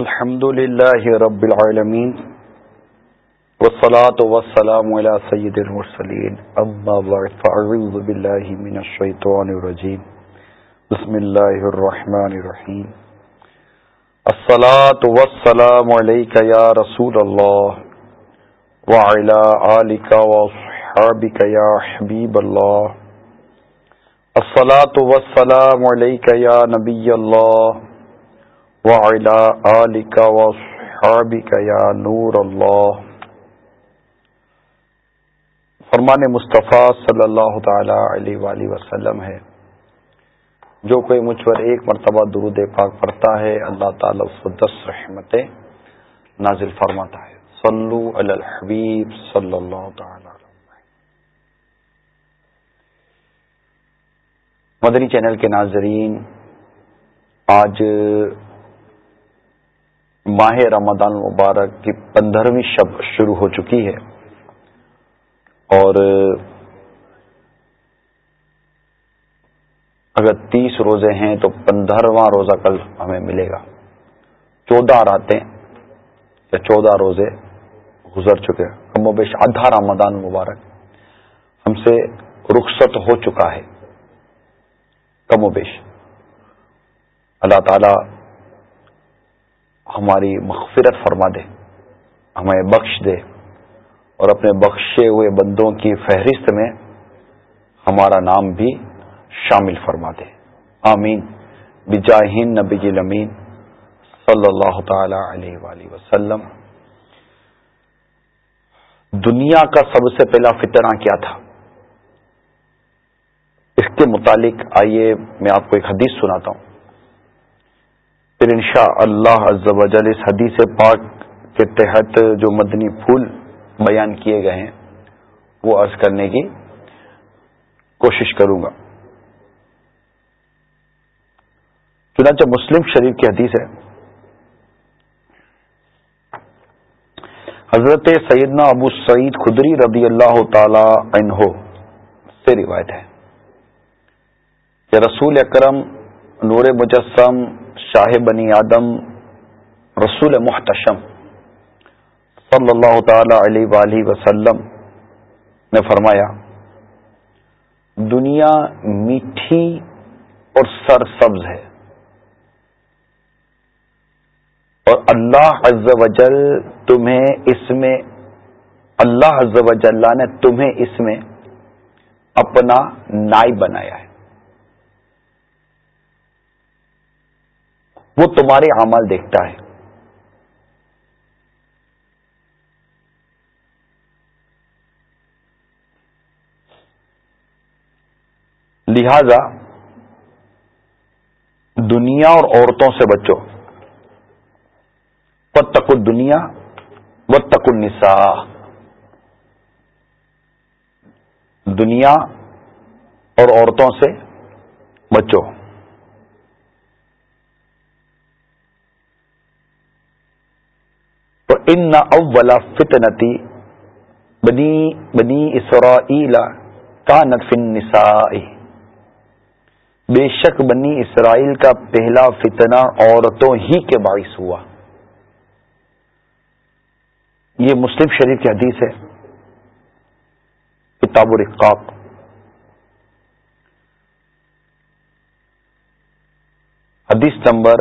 الحمد لله رب العالمين والصلاة والسلام على سيد المرسلين أما بعد فأعوذ بالله من الشيطان الرجيم بسم الله الرحمن الرحيم الصلاة والسلام عليك يا رسول الله وعلى آلك وصحابك يا حبيب الله الصلاة والسلام عليك يا نبي الله وعلى آلك وصحابك يا نور الله. فرمان مصطفیٰ صلی اللہ تعالی علیہ وآلہ وسلم ہے، جو کوئی مجھ پر ایک مرتبہ درود پاک پڑھتا ہے، اللہ تعالی اس کو دس رحمتیں نازل فرماتا ہے۔ صلو علی الحبیب صلی اللہ تعالی مدنی چینل کے ناظرین، آج ماہ رمضان مبارک کی پندرہویں شب شروع ہو چکی ہے۔ اور اگر تیس روزے ہیں تو پندرہواں روزہ کل ہمیں ملے گا۔ چودہ راتیں یا چودہ روزے گزر چکے کم و بیش آدھا رمضان مبارک ہم سے رخصت ہو چکا ہے۔ کم و بیش۔ اللہ تعالی ہماری مغفرت فرما دے، ہمیں بخش دے اور اپنے بخشے ہوئے بندوں کی فہرست میں ہمارا نام بھی شامل فرما دے۔ آمین۔ بجاہین نبی لمین صلی اللہ تعالی علیہ وآلہ وسلم۔ دنیا کا سب سے پہلا فتنہ کیا تھا؟ اس کے متعلق آئیے میں آپ کو ایک حدیث سناتا ہوں۔ پھر انشاء اللہ اس حدیث پاک کے تحت جو مدنی پھول بیان کیے گئے ہیں، وہ عرض کرنے کی کوشش کروں گا۔ چنانچہ مسلم شریف کی حدیث ہے۔ حضرت سیدنا ابو سعید خدری رضی اللہ تعالی عنہ سے روایت ہے کہ رسول اکرم نور مجسم شاہ بنی آدم، رسول محتشم، صلی اللہ تعالی علیہ وآلہ وسلم نے فرمایا، دنیا میٹھی اور سر سبز ہے۔ اور اللہ عز و جل تمہیں اس میں، اللہ عز و جل نے تمہیں اس میں اپنا نائب بنایا ہے۔ وہ تمہارے اعمال دیکھتا ہے۔ لہذا دنیا اور عورتوں سے بچو۔ و تک دنیا و تک النساء۔ دنیا اور عورتوں سے بچو۔ ان نہ اولا فتنتی بنی بنی اسرائیل کا نفن نسائی بے شک بنی اسرائیل کا پہلا فتنہ عورتوں ہی کے باعث ہوا۔ یہ مسلم شریف کی حدیث ہے۔ کتاب الرقاق۔ حدیث نمبر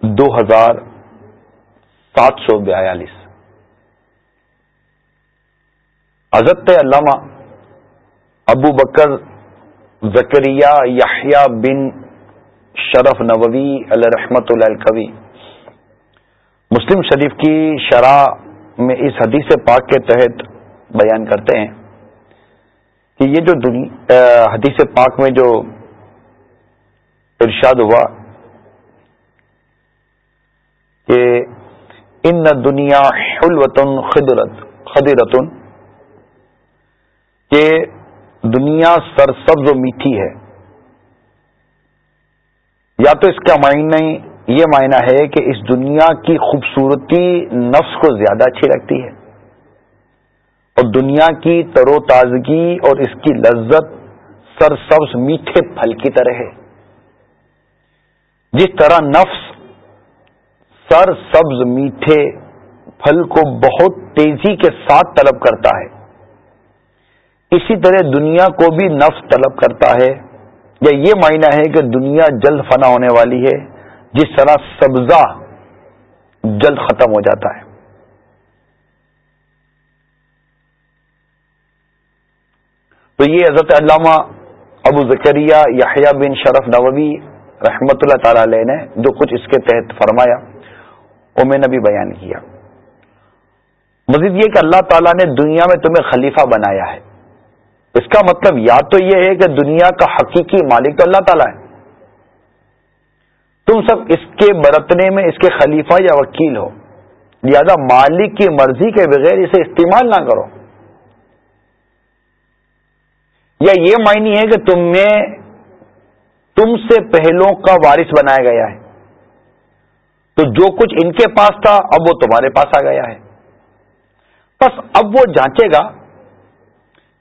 دو ہزار سات سو بیالیس۔ حضرت علامہ ابو بکر زکریہ یحییٰ بن شرف نووی الرحمت الکوی۔ مسلم شریف کی شرح میں اس حدیث پاک کے تحت بیان کرتے ہیں کہ یہ جو حدیث پاک میں جو ارشاد ہوا کہ ان دنیا حلوتن خدرت خدرتن کہ دنیا سرسبز و میٹھی ہے۔ یا تو اس کا معنی یہ معنی ہے کہ اس دنیا کی خوبصورتی نفس کو زیادہ اچھی لگتی ہے۔ اور دنیا کی تر و تازگی اور اس کی لذت سرسبز میٹھے پھل کی طرح ہے۔ جس طرح نفس سر سبز میٹھے پھل کو بہت تیزی کے ساتھ طلب کرتا ہے۔ اسی طرح دنیا کو بھی نفس طلب کرتا ہے۔ یا یہ معنی ہے کہ دنیا جلد فنا ہونے والی ہے۔ جس طرح سبزہ جلد ختم ہو جاتا ہے۔ تو یہ حضرت علامہ ابو ذکریہ یاحیہ بن شرف نووی رحمت اللہ تعالی علیہ نے جو کچھ اس کے تحت فرمایا۔ وہ میں نے بھی بیان کیا۔ مزید یہ کہ اللہ تعالیٰ نے دنیا میں تمہیں خلیفہ بنایا ہے۔ اس کا مطلب یا تو یہ ہے کہ دنیا کا حقیقی مالک تو اللہ تعالیٰ ہے۔ تم سب اس کے برتنے میں اس کے خلیفہ یا وکیل ہو۔ لہذا مالک کی مرضی کے بغیر اسے استعمال نہ کرو۔ یا یہ معنی ہے کہ تمہیں تم سے پہلوں کا وارث بنایا گیا ہے۔ تو جو کچھ ان کے پاس تھا، اب وہ تمہارے پاس آ گیا ہے۔ بس اب وہ جانچے گا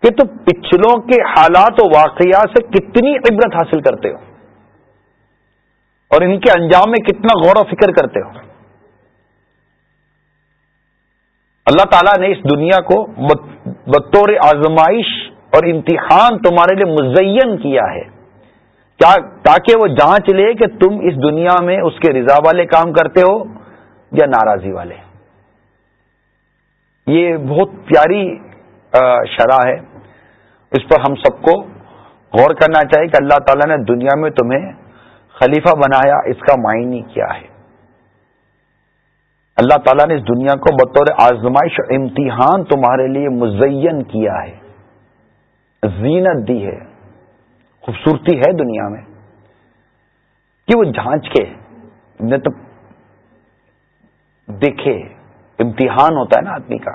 کہ تم پچھلوں کے حالات و واقعات سے کتنی عبرت حاصل کرتے ہو اور ان کے انجام میں کتنا غور و فکر کرتے ہو۔ اللہ تعالیٰ نے اس دنیا کو بطور آزمائش اور امتحان تمہارے لیے مزین کیا ہے۔ تاکہ وہ جانچ لے کہ تم اس دنیا میں اس کے رضا والے کام کرتے ہو یا ناراضی والے۔ یہ بہت پیاری شرح ہے۔ اس پر ہم سب کو غور کرنا چاہیے کہ اللہ تعالیٰ نے دنیا میں تمہیں خلیفہ بنایا، اس کا معنی کیا ہے۔ اللہ تعالیٰ نے اس دنیا کو بطور آزمائش اور امتحان تمہارے لیے مزین کیا ہے۔ زینت دی ہے۔ خوبصورتی ہے دنیا میں کہ وہ جھانچ کے تو دیکھے، امتحان ہوتا ہے نا آدمی کا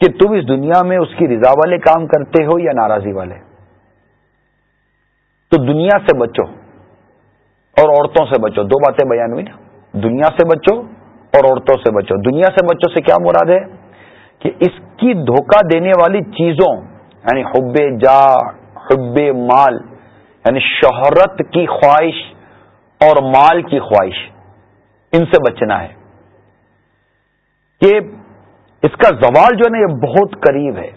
کہ تم اس دنیا میں اس کی رضا والے کام کرتے ہو یا ناراضی والے۔ تو دنیا سے بچو اور عورتوں سے بچو۔ دو باتیں بیان ہوئی نا۔ دنیا سے بچو اور عورتوں سے بچو۔ دنیا سے بچو سے کیا مراد ہے؟ کہ اس کی دھوکہ دینے والی چیزوں یعنی حب جا حب مال یعنی شہرت کی خواہش اور مال کی خواہش، ان سے بچنا ہے۔ کہ اس کا زوال جو ہے نا، یہ بہت قریب ہے۔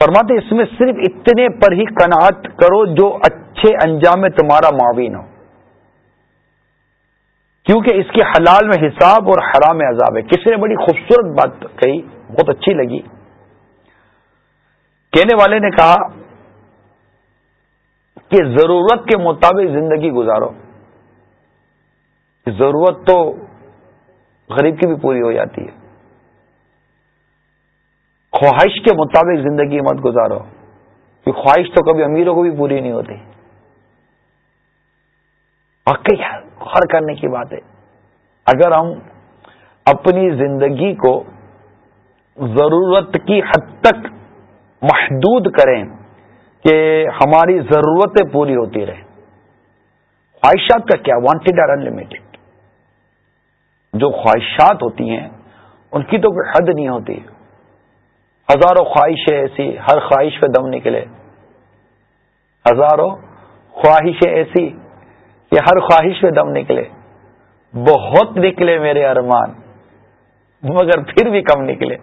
فرماتے اس میں صرف اتنے پر ہی کناٹ کرو جو اچھے انجام میں تمہارا معاون ہو۔ کیونکہ اس کے حلال میں حساب اور حرام عذاب ہے۔ کسی نے بڑی خوبصورت بات کہی، بہت اچھی لگی۔ کہنے والے نے کہا کہ ضرورت کے مطابق زندگی گزارو۔ ضرورت تو غریب کی بھی پوری ہو جاتی ہے۔ خواہش کے مطابق زندگی مت گزارو۔ کہ خواہش تو کبھی امیروں کو بھی پوری نہیں ہوتی۔ واقعی غور کرنے کی بات ہے۔ اگر ہم اپنی زندگی کو ضرورت کی حد تک محدود کریں کہ ہماری ضرورتیں پوری ہوتی رہیں۔ خواہشات کا کیا؟ وانٹیڈ آر انلمیٹڈ جو خواہشات ہوتی ہیں، ان کی تو کوئی حد نہیں ہوتی۔ ہزاروں خواہشیں ایسی، ہر خواہش پہ دم نکلے۔ ہزاروں خواہشیں ایسی کہ ہر خواہش پہ دم نکلے۔ بہت نکلے میرے ارمان، مگر پھر بھی کم نکلے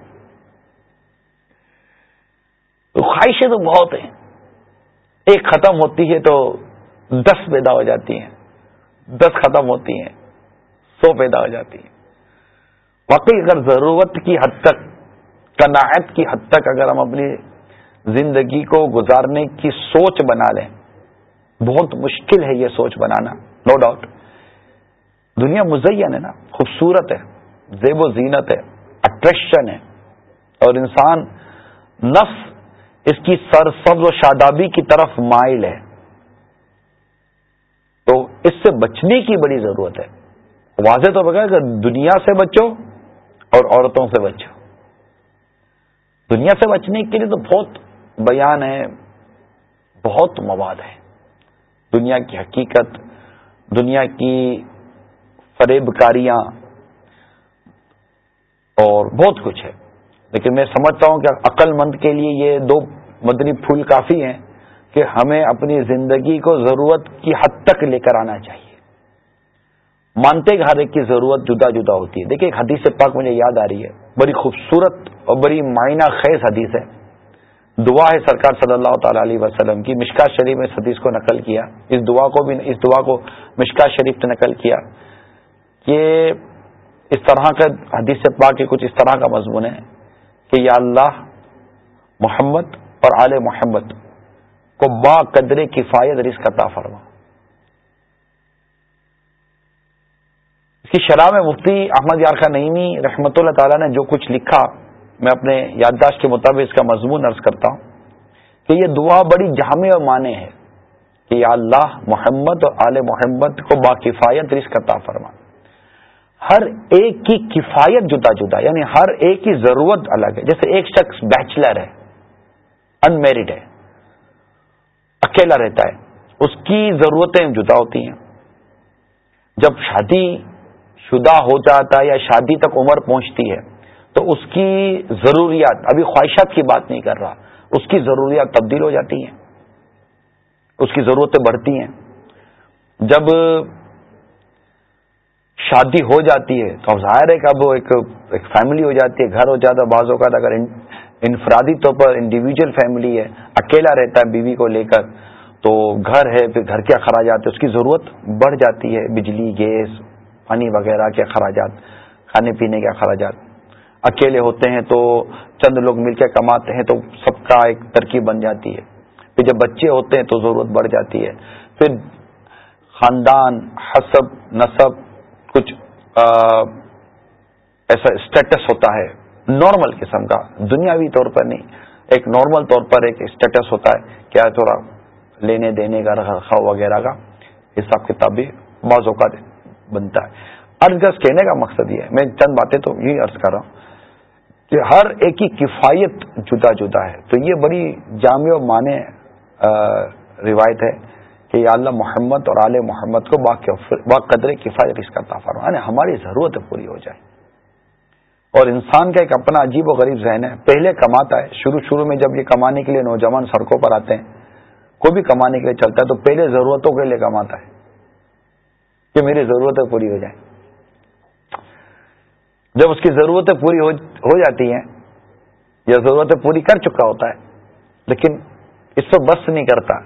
تو خواہشیں تو بہت ہیں۔ ایک ختم ہوتی ہے تو دس پیدا ہو جاتی ہیں۔ دس ختم ہوتی ہیں، سو پیدا ہو جاتی ہے واقعی اگر ضرورت کی حد تک کناعت کی حد تک اگر ہم اپنی زندگی کو گزارنے کی سوچ بنا لیں، بہت مشکل ہے یہ سوچ بنانا نو ڈاؤٹ دنیا مزین ہے نا، خوبصورت ہے، زیب و زینت ہے اٹریکشن ہے۔ اور انسان نفس اس کی سرسبز و شادابی کی طرف مائل ہے۔ تو اس سے بچنے کی بڑی ضرورت ہے۔ واضح تو بغیر کہ دنیا سے بچو اور عورتوں سے بچو۔ دنیا سے بچنے کے لیے تو بہت بیان ہے، بہت مواد ہے دنیا کی حقیقت، دنیا کی فریب کاریاں اور بہت کچھ ہے۔ لیکن میں سمجھتا ہوں کہ عقل مند کے لیے یہ دو مدنی پھول کافی ہیں کہ ہمیں اپنی زندگی کو ضرورت کی حد تک لے کر آنا چاہیے۔ مانتے کہ ہر ایک کی ضرورت جدا جدا ہوتی ہے۔ دیکھیں ایک حدیث پاک مجھے یاد آ رہی ہے۔ بڑی خوبصورت اور بڑی معنی خیز حدیث ہے۔ دعا ہے سرکار صلی اللہ تعالی علیہ وسلم کی۔ مشکا شریف میں اس حدیث کو نقل کیا۔ اس دعا کو بھی اس دعا کو مشکا شریف نے نقل کیا۔ کہ اس طرح کا حدیث پاک کے کچھ اس طرح کا مضمون ہے کہ یا اللہ محمد اور آل محمد کو با قدر کفایت رزق عطا فرما۔ اس کی شرح میں مفتی احمد یار خان نئیمی رحمۃ اللہ تعالی نے جو کچھ لکھا، میں اپنے یادداشت کے مطابق اس کا مضمون عرض کرتا ہوں کہ یہ دعا بڑی جامع اور معنی ہے کہ یا اللہ محمد اور آل محمد کو با کفایت رزق عطا فرما۔ ہر ایک کی کفایت جدا جدا یعنی ہر ایک کی ضرورت الگ ہے۔ جیسے ایک شخص بیچلر ہے ان میرڈ ہے، اکیلا رہتا ہے، اس کی ضرورتیں جدا ہوتی ہیں۔ جب شادی شدہ ہو جاتا ہے یا شادی تک عمر پہنچتی ہے، تو اس کی ضروریات، ابھی خواہشات کی بات نہیں کر رہا، اس کی ضروریات تبدیل ہو جاتی ہیں، اس کی ضرورتیں بڑھتی ہیں۔ جب شادی ہو جاتی ہے، تو اب ظاہر ہے کہ اب وہ ایک فیملی ہو جاتی ہے، گھر ہو جاتا ہے، بعض اوقات اگر انفرادی طور پر انڈیویجل فیملی ہے، اکیلا رہتا ہے بیوی کو لے کر، تو گھر ہے، پھر گھر کے اخراجات اس کی ضرورت بڑھ جاتی ہے، بجلی، گیس، پانی وغیرہ کے اخراجات کھانے پینے کے اخراجات اکیلے ہوتے ہیں تو چند لوگ مل کے کماتے ہیں، تو سب کا ایک ترکیب بن جاتی ہے۔ پھر جب بچے ہوتے ہیں تو ضرورت بڑھ جاتی ہے۔ پھر خاندان، حسب نصب کچھ ایسا اسٹیٹس ہوتا ہے۔ نارمل قسم کا، دنیاوی طور پر نہیں۔ ایک نارمل طور پر ایک اسٹیٹس ہوتا ہے کیا تھوڑا لینے دینے کا رکھا وغیرہ کا حساب کتاب بھی بعض اوقات بنتا ہے۔ ارض گز کہنے کا مقصد یہ ہے، میں چند باتیں تو یہی عرض کر رہا ہوں کہ ہر ایک کی کفایت جدا جدا ہے۔ تو یہ بڑی جامع و معنی روایت ہے کہ یا اللہ محمد اور آل محمد کو با قدر کفایت اس کا تافر یعنی ہماری ضرورت پوری ہو جائے۔ اور انسان کا ایک اپنا عجیب و غریب ذہن ہے۔ پہلے کماتا ہے، شروع شروع میں جب یہ کمانے کے لیے نوجوان سڑکوں پر آتے ہیں، کوئی بھی کمانے کے لیے چلتا ہے تو پہلے ضرورتوں کے لیے کماتا ہے۔ کہ میری ضرورتیں پوری ہو جائیں۔ جب اس کی ضرورتیں پوری ہو جاتی ہیں، یا ضرورتیں پوری کر چکا ہوتا ہے، لیکن اس سے بس نہیں کرتا،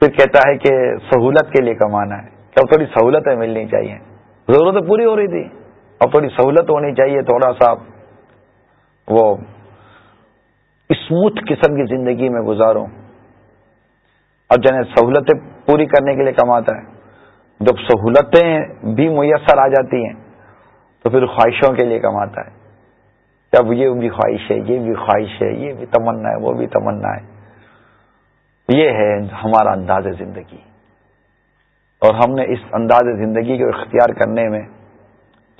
پھر کہتا ہے کہ سہولت کے لیے کمانا ہے۔ کہ اب تھوڑی سہولتیں ملنی چاہیے۔ ضرورتیں پوری ہو رہی تھی اب تھوڑی سہولت ہونی چاہیے، تھوڑا سا وہ اسموتھ قسم کی زندگی میں گزاروں۔ اب جنہیں سہولتیں پوری کرنے کے لیے کماتا ہے۔ جب سہولتیں بھی میسر آ جاتی ہیں، تو پھر خواہشوں کے لیے کماتا ہے۔ اب یہ بھی خواہش ہے، یہ بھی خواہش ہے، یہ بھی تمنا ہے، وہ بھی تمنا ہے۔ یہ ہے ہمارا انداز زندگی۔ اور ہم نے اس انداز زندگی کو اختیار کرنے میں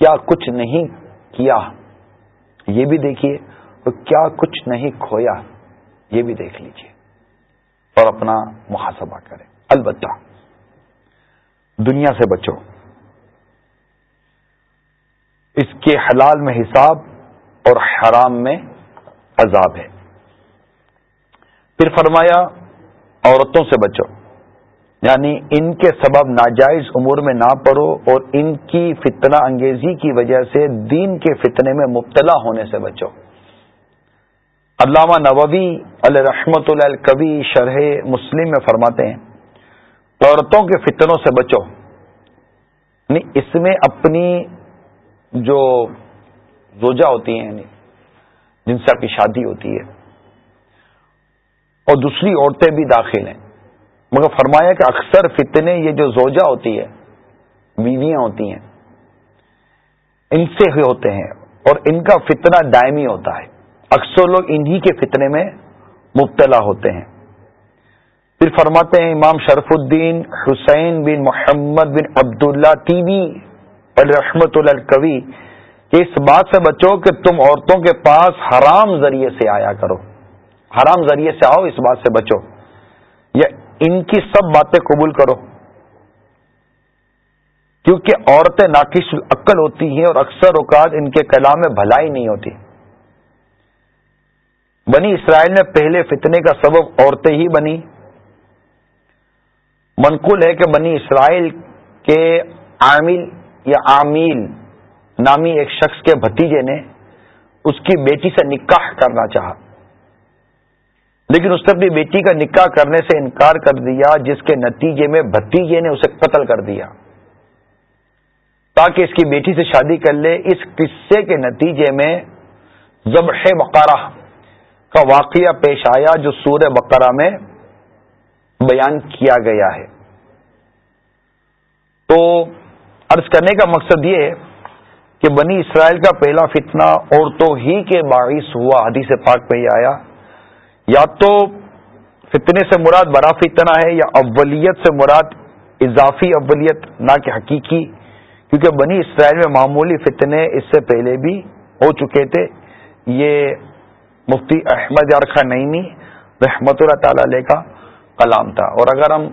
کیا کچھ نہیں کیا؟ یہ بھی دیکھیے اور کیا کچھ نہیں کھویا؟ یہ بھی دیکھ لیجیے اور اپنا محاسبہ کریں۔ البتہ دنیا سے بچو۔ اس کے حلال میں حساب اور حرام میں عذاب ہے۔ پھر فرمایا، عورتوں سے بچو۔ یعنی ان کے سبب ناجائز امور میں نہ پڑو اور ان کی فتنہ انگیزی کی وجہ سے دین کے فتنے میں مبتلا ہونے سے بچو۔ علامہ نووی الرحمت اللہ کبی شرح مسلم میں فرماتے ہیں، عورتوں کے فتنوں سے بچو۔ یعنی اس میں اپنی جو روجہ ہوتی ہیں یعنی جن سے آپ کی شادی ہوتی ہے۔ اور دوسری عورتیں بھی داخل ہیں۔ مگر فرمایا کہ اکثر فتنے یہ جو زوجہ ہوتی ہے، بیویاں ہوتی ہیں، ان سے ہی ہوتے ہیں اور ان کا فتنہ دائمی ہوتا ہے۔ اکثر لوگ انہی کے فتنے میں مبتلا ہوتے ہیں۔ پھر فرماتے ہیں امام شرف الدین، حسین بن محمد بن عبداللہ ٹی وی الرحمت الکوی، کہ اس بات سے بچو کہ تم عورتوں کے پاس حرام ذریعے سے آیا کرو۔ حرام ذریعے سے آؤ، اس بات سے بچو۔ یا ان کی سب باتیں قبول کرو۔ کیونکہ عورتیں ناقص عقل ہوتی ہیں اور اکثر اوقات ان کے کلام میں بھلائی نہیں ہوتی۔ بنی اسرائیل میں پہلے فتنے کا سبب عورتیں ہی بنی منقول ہے کہ بنی اسرائیل کے عامل یا عامل نامی ایک شخص کے بھتیجے نے اس کی بیٹی سے نکاح کرنا چاہا۔ لیکن اس نے اپنی بیٹی کا نکاح کرنے سے انکار کر دیا، جس کے نتیجے میں بھتیجے نے اسے قتل کر دیا۔ تاکہ اس کی بیٹی سے شادی کر لے، اس قصے کے نتیجے میں ضبح بقرہ کا واقعہ پیش آیا جو سورہ بقرہ میں بیان کیا گیا ہے۔ تو عرض کرنے کا مقصد یہ ہے کہ بنی اسرائیل کا پہلا فتنہ عورتوں ہی کے باعث ہوا، حدیث پاک میں یہ آیا۔ یا تو فتنے سے مراد بڑا فتنہ ہے یا اولیت سے مراد اضافی اولیت، نہ کہ حقیقی، کیونکہ بنی اسرائیل میں معمولی فتنے اس سے پہلے بھی ہو چکے تھے۔ یہ مفتی احمد یارخا نئیمی رحمت اللہ تعالی علیہ کا کلام تھا۔ اور اگر ہم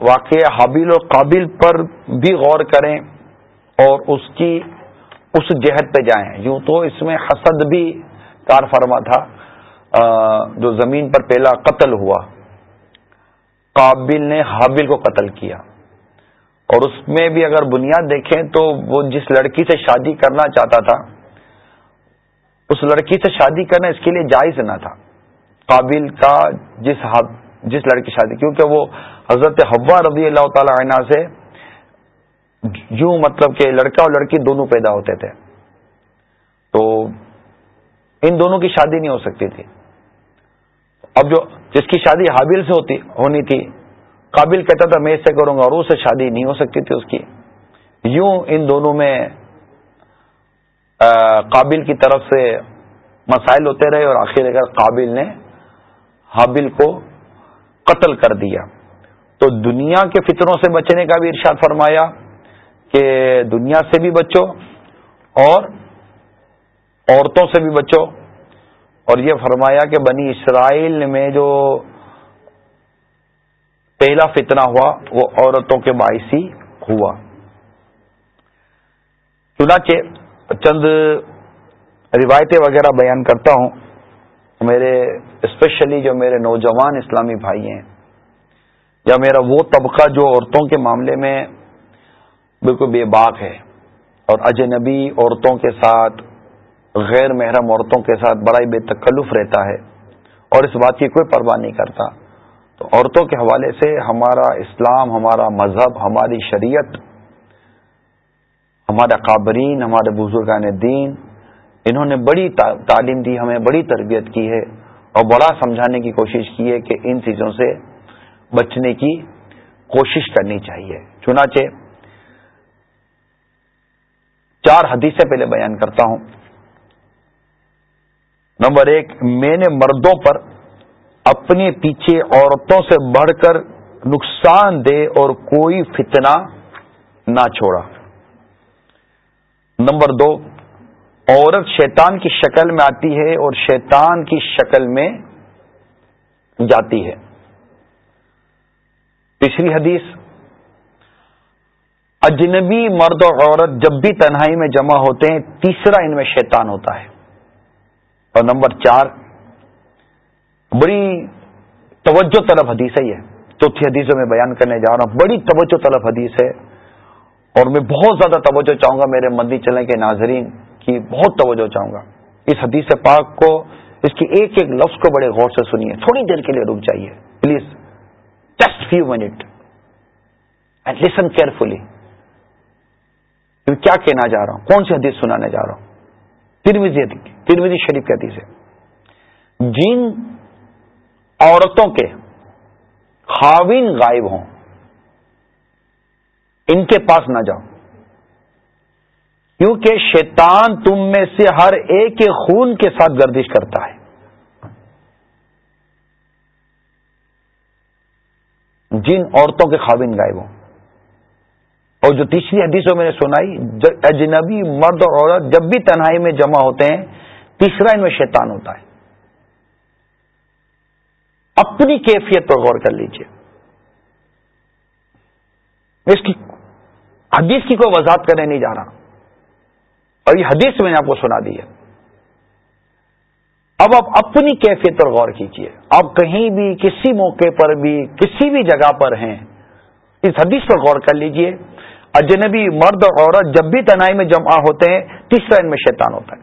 واقع حابل و قابل پر بھی غور کریں اور اس کی، اس جہد پہ جائیں، یوں تو اس میں حسد بھی کار فرما تھا۔ جو زمین پر پہلا قتل ہوا، قابل نے حابل کو قتل کیا۔ اور اس میں بھی اگر بنیاد دیکھیں تو وہ جس لڑکی سے شادی کرنا چاہتا تھا، اس لڑکی سے شادی کرنا اس کے لیے جائز نہ تھا۔ قابل کا جس جس لڑکی شادی، کیونکہ وہ حضرت حوا رضی اللہ تعالی عنہ سے یوں مطلب کہ لڑکا اور لڑکی دونوں پیدا ہوتے تھے۔ تو ان دونوں کی شادی نہیں ہو سکتی تھی۔ اب جو جس کی شادی حابل سے ہوتی ہونی تھی، قابل کہتا تھا، میں اس سے کروں گا اور اس سے شادی نہیں ہو سکتی تھی اس کی۔ یوں ان دونوں میں قابل کی طرف سے مسائل ہوتے رہے اور آخر اگر قابل نے حابل کو قتل کر دیا۔ تو دنیا کے فطروں سے بچنے کا بھی ارشاد فرمایا کہ دنیا سے بھی بچو اور عورتوں سے بھی بچو۔ اور یہ فرمایا کہ بنی اسرائیل میں جو پہلا فتنہ ہوا، وہ عورتوں کے باعث ہی ہوا۔ چنانچہ چند روایتیں وغیرہ بیان کرتا ہوں۔ میرے اسپیشلی جو میرے نوجوان اسلامی بھائی ہیں، یا میرا وہ طبقہ جو عورتوں کے معاملے میں بالکل بے باک ہے اور اجنبی عورتوں کے ساتھ غیر محرم عورتوں کے ساتھ بڑا ہی بے تکلف رہتا ہے اور اس بات کی کوئی پرواہ نہیں کرتا۔ تو عورتوں کے حوالے سے ہمارا اسلام، ہمارا مذہب، ہماری شریعت، ہمارے قابرین، ہمارے بزرگان دین، انہوں نے بڑی تعلیم دی، ہمیں بڑی تربیت کی ہے اور بڑا سمجھانے کی کوشش کی ہے کہ ان چیزوں سے بچنے کی کوشش کرنی چاہیے۔ چنانچہ چار حدیثیں پہلے بیان کرتا ہوں۔ نمبر ایک، میں نے مردوں پر اپنے پیچھے عورتوں سے بڑھ کر نقصان دے اور کوئی فتنہ نہ چھوڑا۔ نمبر دو، عورت شیطان کی شکل میں آتی ہے اور شیطان کی شکل میں جاتی ہے۔ تیسری حدیث، اجنبی مرد اور عورت جب بھی تنہائی میں جمع ہوتے ہیں، تیسرا ان میں شیطان ہوتا ہے۔ اور نمبر چار، بڑی توجہ طلب حدیث ہے یہ۔ چوتھی حدیثوں میں بیان کرنے جا رہا ہوں۔ بڑی توجہ طلب حدیث ہے اور میں بہت زیادہ توجہ چاہوں گا میرے مندی چلنے کے ناظرین کی، بہت توجہ چاہوں گا۔ اس حدیث پاک کو، اس کی ایک ایک لفظ کو بڑے غور سے سنیے۔ تھوڑی دیر کے لیے رک جائیے۔ Please just few minute and listen carefully کیا کہنا جا رہا ہوں؟ کون سی حدیث سنانے جا رہا ہوں؟ ترمیزی ترمیزی شریف کی حدیث ہے۔ جن عورتوں کے خاوین غائب ہوں، ان کے پاس نہ جاؤ، کیونکہ شیطان تم میں سے ہر ایک کے خون کے ساتھ گردش کرتا ہے۔ جن عورتوں کے خاوین غائب ہوں۔ اور جو تیسری حدیثوں میں نے سنائی اجنبی مرد اور عورت جب بھی تنہائی میں جمع ہوتے ہیں، تیسرا ان میں شیطان ہوتا ہے۔ اپنی کیفیت پر غور کر لیجیے۔ اس کی حدیث کی کوئی وضاحت کرنے نہیں جا رہا۔ اور یہ حدیث میں نے آپ کو سنا دی ہے۔ اب آپ اپنی کیفیت پر غور کیجیے۔ آپ کہیں بھی، کسی موقع پر بھی، کسی بھی جگہ پر ہیں، اس حدیث پر غور کر لیجیے۔ اجنبی مرد اور عورت جب بھی تنہائی میں جمع ہوتے ہیں، تیسرا ان میں شیطان ہوتا ہے۔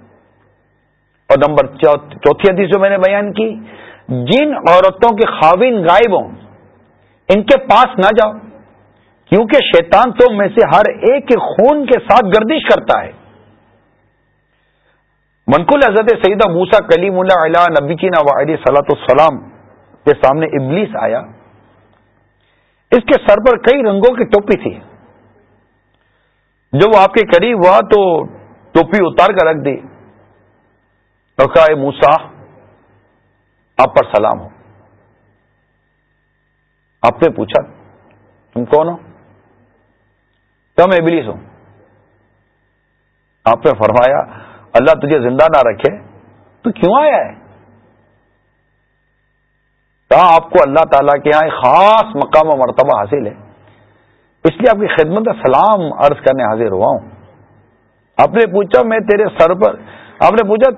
اور نمبر چوتھی حدیث جو میں نے بیان کی، جن عورتوں کے خاوین غائب ہوں، ان کے پاس نہ جاؤ، کیونکہ شیطان تو میں سے ہر ایک کے خون کے ساتھ گردش کرتا ہے۔ منقول حضرت سیدہ موسا کلیم اللہ علیہ نبی کی نواعد صلاح السلام کے سامنے ابلیس آیا۔ اس کے سر پر کئی رنگوں کی ٹوپی تھی۔ جب وہ آپ کے قریب ہوا تو ٹوپی اتار کر رکھ دی کہا موسا آپ پر سلام ہو. آپ نے پوچھا، تم کون ہو? کم ابلیس ہوں. آپ نے فرمایا، اللہ تجھے زندہ نہ رکھے تو کیوں آیا ہے؟ کہا، آپ کو اللہ تعالیٰ کے یہاں ایک خاص مقام و مرتبہ حاصل ہے۔ اس لیے آپ کی خدمت سلام عرض کرنے حاضر ہوا ہوں۔ آپ نے پوچھا میں تیرے سر پر، آپ نے پوچھا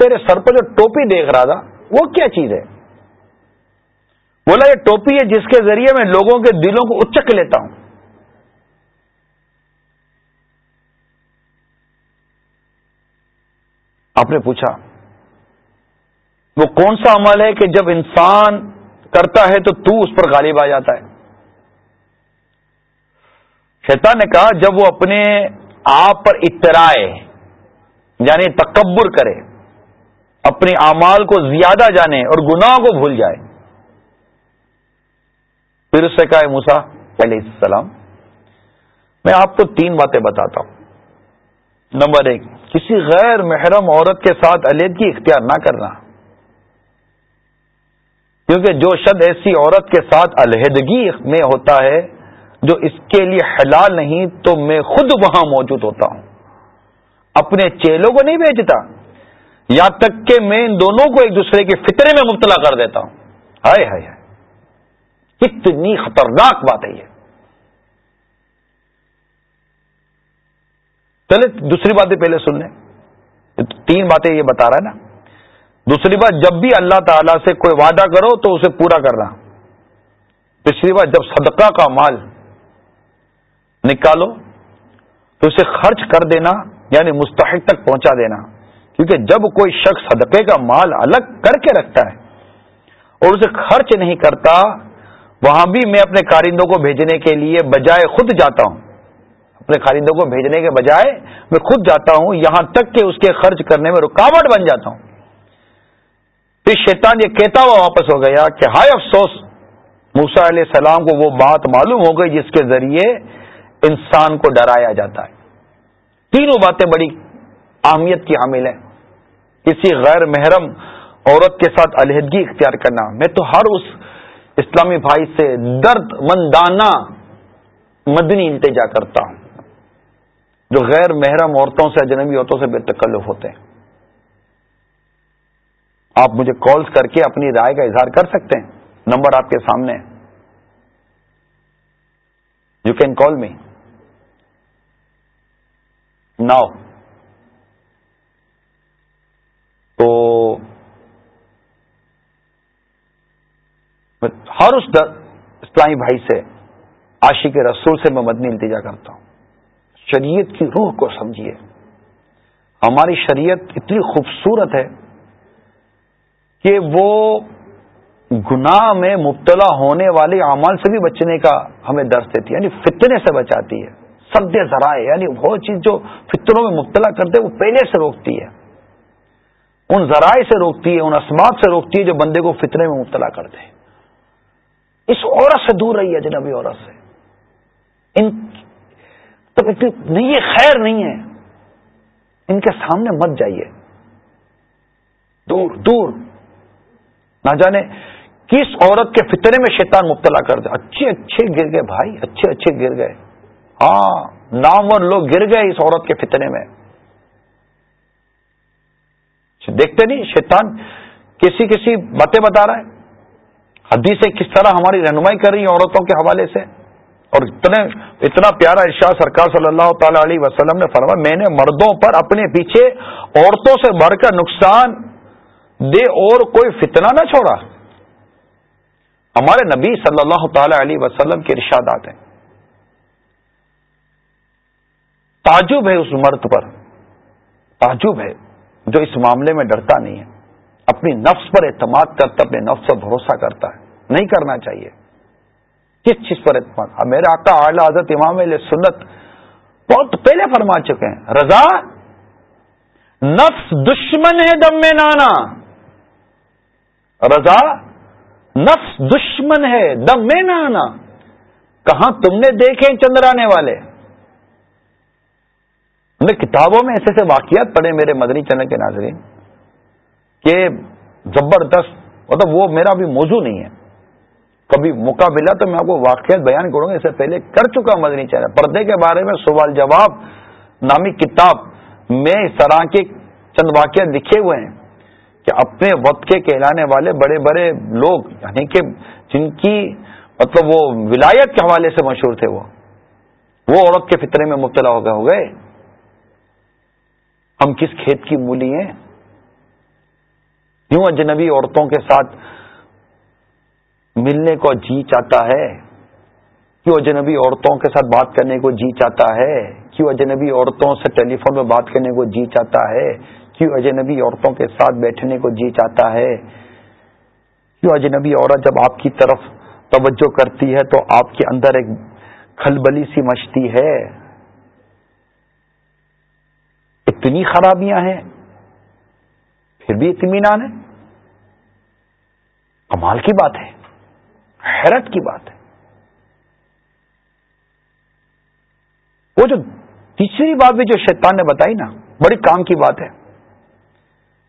تیرے سر پر جو ٹوپی دیکھ رہا تھا، وہ کیا چیز ہے؟ بولا یہ ٹوپی ہے جس کے ذریعے میں لوگوں کے دلوں کو اچک لیتا ہوں۔ آپ نے پوچھا وہ کون سا عمل ہے کہ جب انسان کرتا ہے تو تو اس پر غالب آ جاتا ہے؟ شیطان نے کہا جب وہ اپنے آپ پر اترائے یعنی تکبر کرے، اپنے اعمال کو زیادہ جانے اور گناہ کو بھول جائے۔ پھر اس سے کہا موسا علیہ السلام، میں آپ کو تین باتیں بتاتا ہوں۔ نمبر ایک، کسی غیر محرم عورت کے ساتھ علیحدگی اختیار نہ کرنا۔ کیونکہ جو شد ایسی عورت کے ساتھ علیحدگی میں ہوتا ہے جو اس کے لیے حلال نہیں تو میں خود وہاں موجود ہوتا ہوں۔ اپنے چیلوں کو نہیں بھیجتا یہاں تک کہ میں ان دونوں کو ایک دوسرے کے فطرے میں مبتلا کر دیتا ہوں۔ ہائے ہائے ہائے۔ کتنی خطرناک بات ہے یہ۔ چلے، دوسری باتیں پہلے سن لیں۔ تین باتیں یہ بتا رہا ہے نا۔ دوسری بات، جب بھی اللہ تعالی سے کوئی وعدہ کرو تو اسے پورا کرنا۔ تیسری بات، جب صدقہ کا مال نکالو تو اسے خرچ کر دینا یعنی مستحق تک پہنچا دینا۔ کیونکہ جب کوئی شخص صدقے کا مال الگ کر کے رکھتا ہے اور اسے خرچ نہیں کرتا، وہاں بھی میں اپنے کارندوں کو بھیجنے کے لیے بجائے خود جاتا ہوں۔ اپنے خاریندوں کو بھیجنے کے بجائے میں خود جاتا ہوں، یہاں تک کہ اس کے خرچ کرنے میں رکاوٹ بن جاتا ہوں۔ پھر شیطان یہ کہتا ہوا واپس ہو گیا کہ ہائے افسوس موسا علیہ السلام کو وہ بات معلوم ہو گئی جس کے ذریعے انسان کو ڈرایا جاتا ہے۔ تینوں باتیں بڑی اہمیت کی حامل ہیں۔ کسی غیر محرم عورت کے ساتھ علیحدگی اختیار کرنا۔ میں تو ہر اس اسلامی بھائی سے درد مندانہ مدنی التجا کرتا ہوں۔ جو غیر محرم عورتوں سے اجنبی عورتوں سے بے تکلف ہوتے ہیں۔ آپ مجھے کالز کر کے اپنی رائے کا اظہار کر سکتے ہیں۔ نمبر آپ کے سامنے you can call me now. تو ہر اس اسلامی بھائی سے، عاشق رسول سے میں مدنی التجا کرتا ہوں۔ شریعت کی روح کو سمجھیے۔ ہماری شریعت اتنی خوبصورت ہے کہ وہ گناہ میں مبتلا ہونے والے اعمال سے بھی بچنے کا ہمیں درس دیتی ہے یعنی فتنے سے بچاتی ہے۔ سد ذرائع یعنی وہ چیز جو فطروں میں مبتلا کرتے وہ پہلے سے روکتی ہے۔ ان ذرائع سے روکتی ہے، ان اسباب سے روکتی ہے جو بندے کو فطرے میں مبتلا کرتے ہیں۔ اس عورت سے دور رہی ہے جنبی عورت سے۔ ان تو نہیں یہ خیر نہیں ہے۔ ان کے سامنے مت جائیے۔ دور دور۔ نہ جانے کس عورت کے فطرے میں شیطان مبتلا کر دے۔ اچھے اچھے گر گئے بھائی، اچھے اچھے گر گئے۔ ہاں نامور لوگ گر گئے اس عورت کے فتنے میں۔ دیکھتے نہیں، شیطان کسی کسی باتیں بتا رہا ہے۔ حدیث کس طرح ہماری رہنمائی کر رہی ہیں عورتوں کے حوالے سے۔ اور اتنے، اتنا پیارا ارشاد سرکار صلی اللہ تعالی علیہ وسلم نے فرمایا، میں نے مردوں پر اپنے پیچھے عورتوں سے بڑھ کر نقصان دے اور کوئی فتنہ نہ چھوڑا۔ ہمارے نبی صلی اللہ تعالی علیہ وسلم کے ارشادات ہیں۔ تعجب ہے اس مرد پر۔ تعجب ہے۔ جو اس معاملے میں ڈرتا نہیں ہے۔ اپنی نفس پر اعتماد کرتا، اپنے نفس پر بھروسہ کرتا ہے۔ نہیں کرنا چاہیے۔ کس چیز پر اعتماد؟ میرے آقا اعلی حضرت امام علیہ سنت بہت پہلے فرما چکے ہیں۔ رضا، نفس دشمن ہے دم میں نانا۔ رضا، نفس دشمن ہے دم میں نانا۔ کہاں تم نے دیکھے چندرانے والے؟ میں کتابوں میں ایسے ایسے واقعات پڑھے میرے مدنی چینل کے ناظرین کہ زبردست مطلب وہ میرا بھی موضوع نہیں ہے۔ کبھی موقع ملا تو میں آپ کو واقعات بیان کروں گا، اس سے پہلے کر چکا مدنی چینل۔ پردے کے بارے میں سوال جواب نامی کتاب میں اس طرح کے چند واقعات لکھے ہوئے ہیں کہ اپنے وقت کے کہلانے والے بڑے بڑے لوگ یعنی کہ جن کی مطلب وہ ولایت کے حوالے سے مشہور تھے وہ۔ وہ عورت کے فطرے میں مبتلا ہو گئے ہو گئے۔ ہم کس کھیت کی مولی ہیں؟ کیوں اجنبی عورتوں کے ساتھ ملنے کو جی چاہتا ہے؟ کیوں اجنبی عورتوں کے ساتھ بات کرنے کو جی چاہتا ہے؟ کیوں اجنبی عورتوں سے ٹیلی فون پہ بات کرنے کو جی چاہتا ہے؟ کیوں اجنبی عورتوں کے ساتھ بیٹھنے کو جی چاہتا ہے؟ کیوں اجنبی عورت جب آپ کی طرف توجہ کرتی ہے تو آپ کے اندر ایک کھلبلی سی مچتی ہے؟ اتنی خرابیاں ہیں، پھر بھی اطمینان ہے۔ کمال کی بات ہے، حیرت کی بات ہے۔ وہ جو تیسری بات بھی جو شیطان نے بتائی نا بڑی کام کی بات ہے۔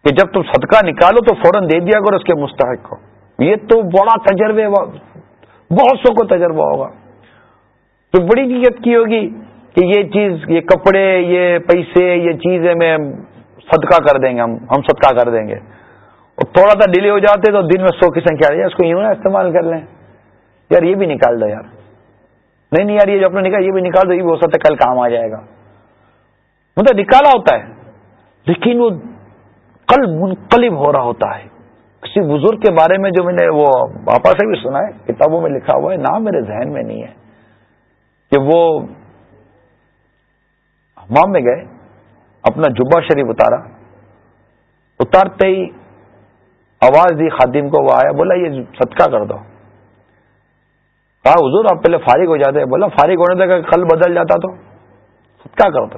کہ جب تم صدقہ نکالو تو فوراً دے دیا کرو اس کے مستحق کو یہ تو بڑا تجربے بہت سو کو تجربہ ہوگا۔ تو بڑی نیت کی ہوگی کہ یہ چیز، یہ کپڑے، یہ پیسے، یہ چیزیں میں صدقہ کر دیں گے، ہم ہم صدقہ کر دیں گے۔ اور تھوڑا سا ڈیلے ہو جاتے تو دن میں سو کی سنکھیا اس کو یوں نہ استعمال کر لیں۔ یار، یہ بھی نکال دو یار۔ نہیں نہیں یار، یہ جو اپنے نکال، یہ بھی نکال دو، یہ بھی ہو سکتا ہے کل کام آ جائے گا۔ مطلب نکالا ہوتا ہے، لیکن وہ کل منقلب ہو رہا ہوتا ہے۔ کسی بزرگ کے بارے میں جو میں نے وہ پاپا سے بھی سنا ہے، کتابوں میں لکھا ہوا ہے، نام میرے ذہن میں نہیں ہے کہ وہ ہمام میں گئے، اپنا جبا شریف اتارا۔ اتارتے ہی آواز دی خادم کو، وہ آیا، بولا، یہ صدقہ کر دو۔ کہا، حضور، آپ پہلے فارغ ہو جاتے بولا، فارغ ہونے تک کل بدل جاتا تو صدقہ کر دو۔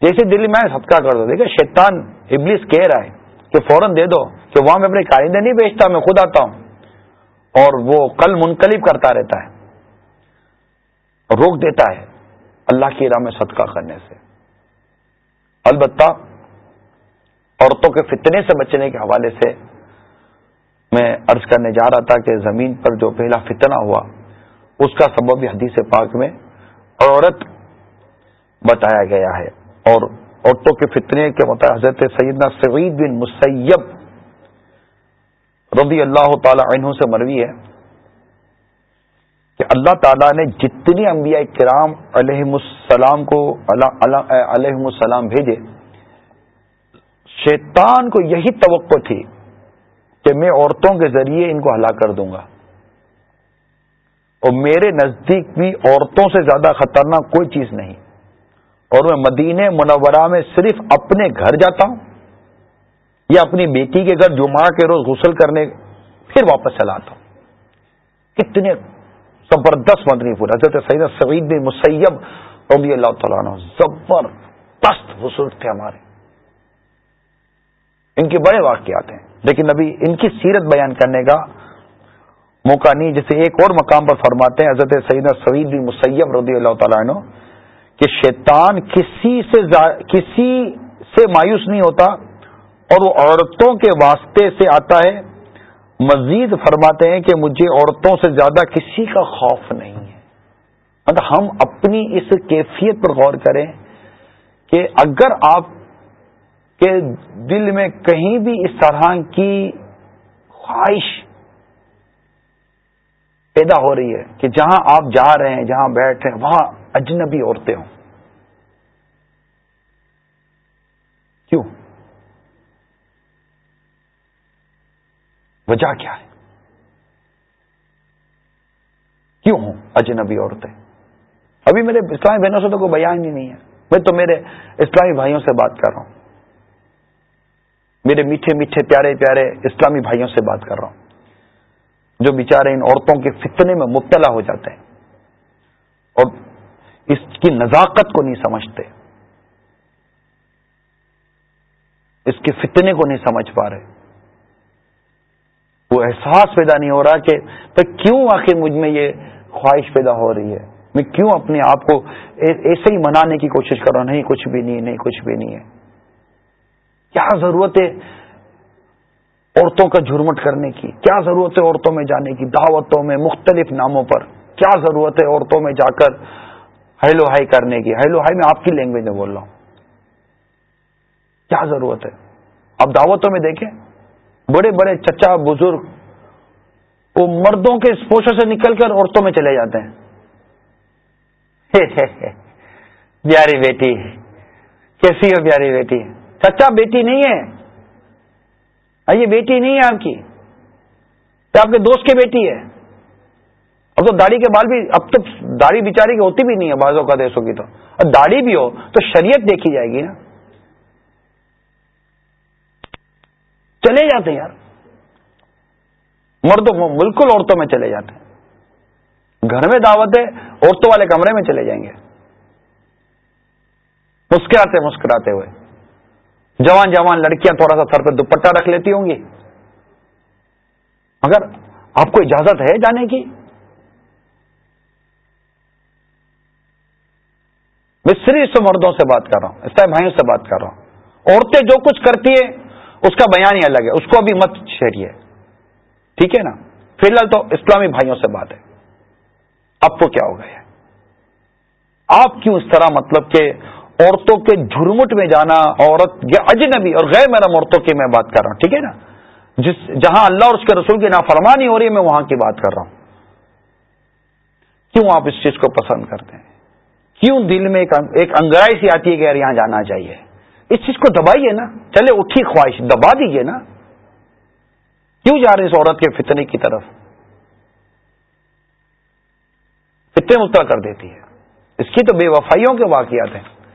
جیسے دلی میں صدقہ کر دو۔ دیکھیں، شیطان، ابلیس کہہ رہا ہے کہ فوراً دے دو، کہ وہاں میں اپنے کائندے نہیں بیچتا، میں خود آتا ہوں۔ اور وہ کل منقلب کرتا رہتا ہے، روک دیتا ہے۔ اللہ کی راہ میں صدقہ کرنے سے۔ البتہ عورتوں کے فتنے سے بچنے کے حوالے سے میں عرض کرنے جا رہا تھا کہ زمین پر جو پہلا فتنہ ہوا، اس کا سبب بھی حدیث پاک میں عورت بتایا گیا ہے۔ اور عورتوں کے فتنے کے مطابق حضرت سیدنا سعید بن مسیب رضی اللہ تعالی عنہ سے مروی ہے۔ کہ اللہ تعالیٰ نے جتنی انبیاء کرام علیہ السلام کو علیہ السلام بھیجے، شیطان کو یہی توقع تھی کہ میں عورتوں کے ذریعے ان کو ہلاک کر دوں گا۔ اور میرے نزدیک بھی عورتوں سے زیادہ خطرناک کوئی چیز نہیں۔ اور میں مدینہ منورہ میں صرف اپنے گھر جاتا ہوں یا اپنی بیٹی کے گھر جمعہ کے روز غسل کرنے پھر واپس چلا آتا ہوں۔ کتنے زبردست مدنی پور، حضرت سعید سعید بن مسیب رضی اللہ تعالیٰ عنہ زبردست بزرگ تھے ہمارے ان کے بڑے واقعات ہیں۔ لیکن ابھی ان کی سیرت بیان کرنے کا موقع نہیں، جیسے ایک اور مقام پر فرماتے ہیں، حضرت سعید سعید بن مسیب رضی اللہ تعالیٰ عنہ، کہ شیطان کسی سے کسی سے مایوس نہیں ہوتا اور وہ عورتوں کے واسطے سے آتا ہے۔ مزید فرماتے ہیں کہ مجھے عورتوں سے زیادہ کسی کا خوف نہیں ہے۔ مطلب ہم اپنی اس کیفیت پر غور کریں کہ اگر آپ کے دل میں کہیں بھی اس طرح کی خواہش پیدا ہو رہی ہے کہ جہاں آپ جا رہے ہیں، جہاں بیٹھ رہے ہیں، وہاں اجنبی عورتیں ہوں۔ کیوں؟ وجہ کیا ہے؟ کیوں ہوں اجنبی عورتیں؟ ابھی میرے اسلامی بہنوں سے تو کوئی بیان ہی نہیں ہے۔ میں تو میرے اسلامی بھائیوں سے بات کر رہا ہوں۔ میرے میٹھے میٹھے پیارے پیارے اسلامی بھائیوں سے بات کر رہا ہوں۔ جو بیچارے ان عورتوں کے فتنے میں مبتلا ہو جاتے ہیں۔ اور اس کی نزاکت کو نہیں سمجھتے۔ اس کے فتنے کو نہیں سمجھ پا رہے۔ وہ احساس پیدا نہیں ہو رہا کہ کیوں آخر مجھ میں یہ خواہش پیدا ہو رہی ہے؟ میں کیوں اپنے آپ کو ایسے ہی منانے کی کوشش کر رہا ہوں؟ نہیں، کچھ بھی نہیں نہیں، کچھ بھی نہیں ہے۔ کیا ضرورت ہے عورتوں کا جھرمٹ کرنے کی؟ کیا ضرورت ہے عورتوں میں جانے کی؟ دعوتوں میں، مختلف ناموں پر۔ کیا ضرورت ہے عورتوں میں جا کر ہیلو ہائی کرنے کی؟ ہیلو ہائی میں آپ کی لینگویج میں بول رہا ہوں۔ کیا ضرورت ہے؟ اب دعوتوں میں دیکھیں۔ بڑے بڑے چچا بزرگ وہ مردوں کے پوشوں سے نکل کر عورتوں میں چلے جاتے ہیں۔ پیاری بیٹی، کیسی ہو پیاری بیٹی؟ چچا بیٹی نہیں ہے۔ یہ بیٹی نہیں ہے آپ کی۔ آپ کے دوست کی بیٹی ہے۔ اب تو داڑھی کے بال بھی، اب تو داڑھی بیچاری کی ہوتی بھی نہیں ہے بازوں کا دیسوں کی تو۔ اب داڑھی بھی ہو تو شریعت دیکھی جائے گی نا۔ چلے جاتے ہیں یار۔ مردوں بالکل عورتوں میں چلے جاتے ہیں۔ گھر میں دعوت ہے، عورتوں والے کمرے میں چلے جائیں گے۔ مسکراتے مسکراتے ہوئے۔ جوان جوان لڑکیاں تھوڑا سا سر پہ دوپٹہ رکھ لیتی ہوں گی۔ مگر آپ کو اجازت ہے جانے کی؟ میں صرف مردوں سے بات کر رہا ہوں، اس طرح بھائیوں سے بات کر رہا ہوں۔ عورتیں جو کچھ کرتی ہیں اس کا بیان ہی الگ ہے، اس کو ابھی مت چھیڑیے۔ ٹھیک ہے نا؟ فی الحال تو اسلامی بھائیوں سے بات ہے۔ اب تو کیا ہو گیا آپ کیوں اس طرح مطلب کہ عورتوں کے جھرمٹ میں جانا، عورت یا اجنبی اور غیر محرم عورتوں کی میں بات کر رہا ہوں، ٹھیک ہے نا؟ جس جہاں اللہ اور اس کے رسول کی نافرمانی ہو رہی ہے، میں وہاں کی بات کر رہا ہوں۔ کیوں آپ اس چیز کو پسند کرتے ہیں؟ کیوں دل میں ایک انگرائی سی آتی ہے کہ یار یہاں جانا چاہیے؟ اس چیز کو دبائیے نا۔ چلے اٹھی خواہش، دبا دیجیے نا۔ کیوں جا رہے اس عورت کے فتنے کی طرف؟ فتنے مستر کر دیتی ہے۔ اس کی تو بے وفائیوں کے واقعات ہیں۔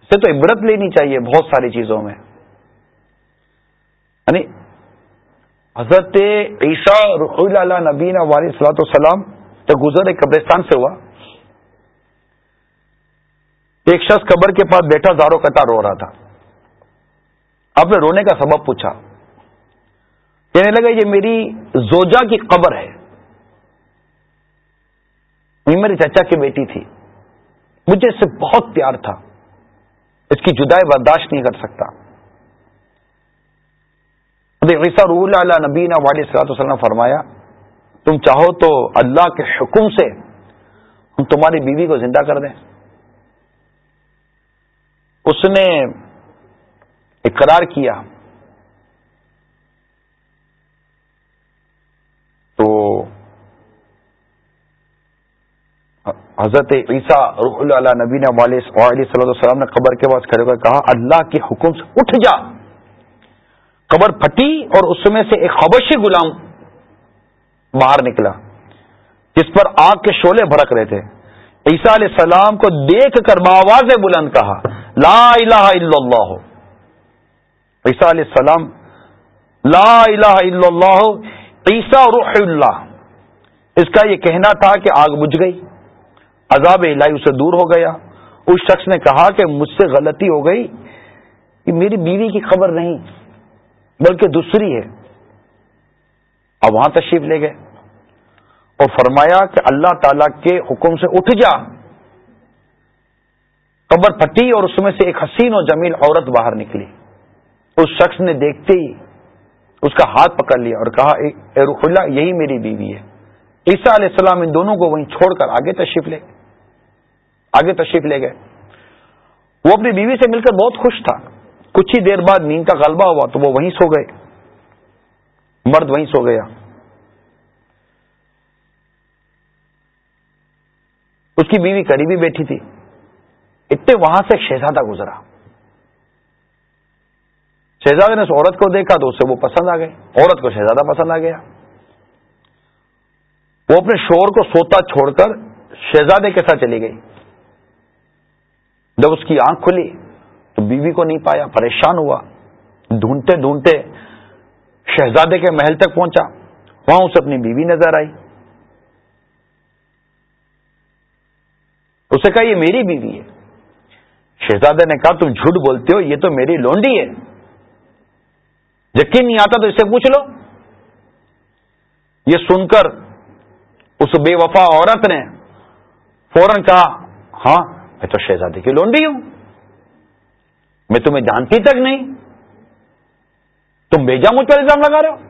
اس سے تو عبرت لینی چاہیے بہت ساری چیزوں میں۔ یعنی حضرت عیشا رخ اللہ نبین والی صلاحت السلام جو گزر ایک قبرستان سے ہوا، ایک شخص قبر کے پاس بیٹھا زارو کٹا رو رہا تھا۔ آپ نے رونے کا سبب پوچھا۔ کہنے لگا، یہ میری زوجا کی قبر ہے۔ یہ میرے چچا کی بیٹی تھی۔ مجھے اس سے بہت پیار تھا۔ اس کی جدائی برداشت نہیں کر سکتا۔ رول اللہ نبینا والی صلاحت وسلم فرمایا، تم چاہو تو اللہ کے حکم سے ہم تمہاری بیوی کو زندہ کر دیں۔ اس نے اقرار کیا۔ تو حضرت عیسیٰ رح اللہ نبی نے صلی اللہ علیہ وسلم نے قبر کے پاس کھڑے کر کہا، اللہ کے حکم سے اٹھ جا۔ قبر پھٹی اور اس میں سے ایک خبشی غلام باہر نکلا، جس پر آگ کے شولے بھڑک رہے تھے۔ عیسیٰ علیہ السلام کو دیکھ کر باواز بلند کہا، لا الہ الا اللہ۔ عیسیٰ علیہ السلام، لا الہ الا اللہ، عیسیٰ روح اللہ۔ اس کا یہ کہنا تھا کہ آگ بجھ گئی، عذاب الہی اسے دور ہو گیا۔ اس شخص نے کہا کہ مجھ سے غلطی ہو گئی کہ میری بیوی کی خبر نہیں، بلکہ دوسری ہے۔ اب وہاں تشریف لے گئے اور فرمایا کہ اللہ تعالی کے حکم سے اٹھ جا۔ قبر پھٹی اور اس میں سے ایک حسین و جمیل عورت باہر نکلی۔ اس شخص نے دیکھتے ہی اس کا ہاتھ پکڑ لیا اور کہا، اے رخ اللہ، یہی میری بیوی ہے۔ عیسیٰ علیہ السلام ان دونوں کو وہیں چھوڑ کر آگے تشریف لے آگے تشریف لے گئے۔ وہ اپنی بیوی سے مل کر بہت خوش تھا۔ کچھ ہی دیر بعد نیند کا غلبہ ہوا تو وہ وہیں سو گئے۔ مرد وہیں سو گیا۔ اس کی بیوی قریبی بیٹھی تھی۔ اتنے وہاں سے شہزادہ گزرا۔ شہزادے نے اس عورت کو دیکھا تو اسے وہ پسند آ گئی عورت کو شہزادہ پسند آ گیا۔ وہ اپنے شور کو سوتا چھوڑ کر شہزادے کے ساتھ چلی گئی۔ جب اس کی آنکھ کھلی تو بیوی کو نہیں پایا، پریشان ہوا۔ ڈھونڈتے ڈھونڈتے شہزادے کے محل تک پہنچا۔ وہاں اسے اپنی بیوی نظر آئی۔ اسے کہا، یہ میری بیوی ہے۔ شہزادے نے کہا، تم جھوٹ بولتے ہو، یہ تو میری لونڈی ہے۔ یقین نہیں آتا تو اس سے پوچھ لو۔ یہ سن کر اس بے وفا عورت نے فوراً کہا ہاں میں تو شہزادی کی لونڈی ہوں۔ میں تمہیں جانتی تک نہیں۔ تم بیجا مجھ پر الزام لگا رہے ہو۔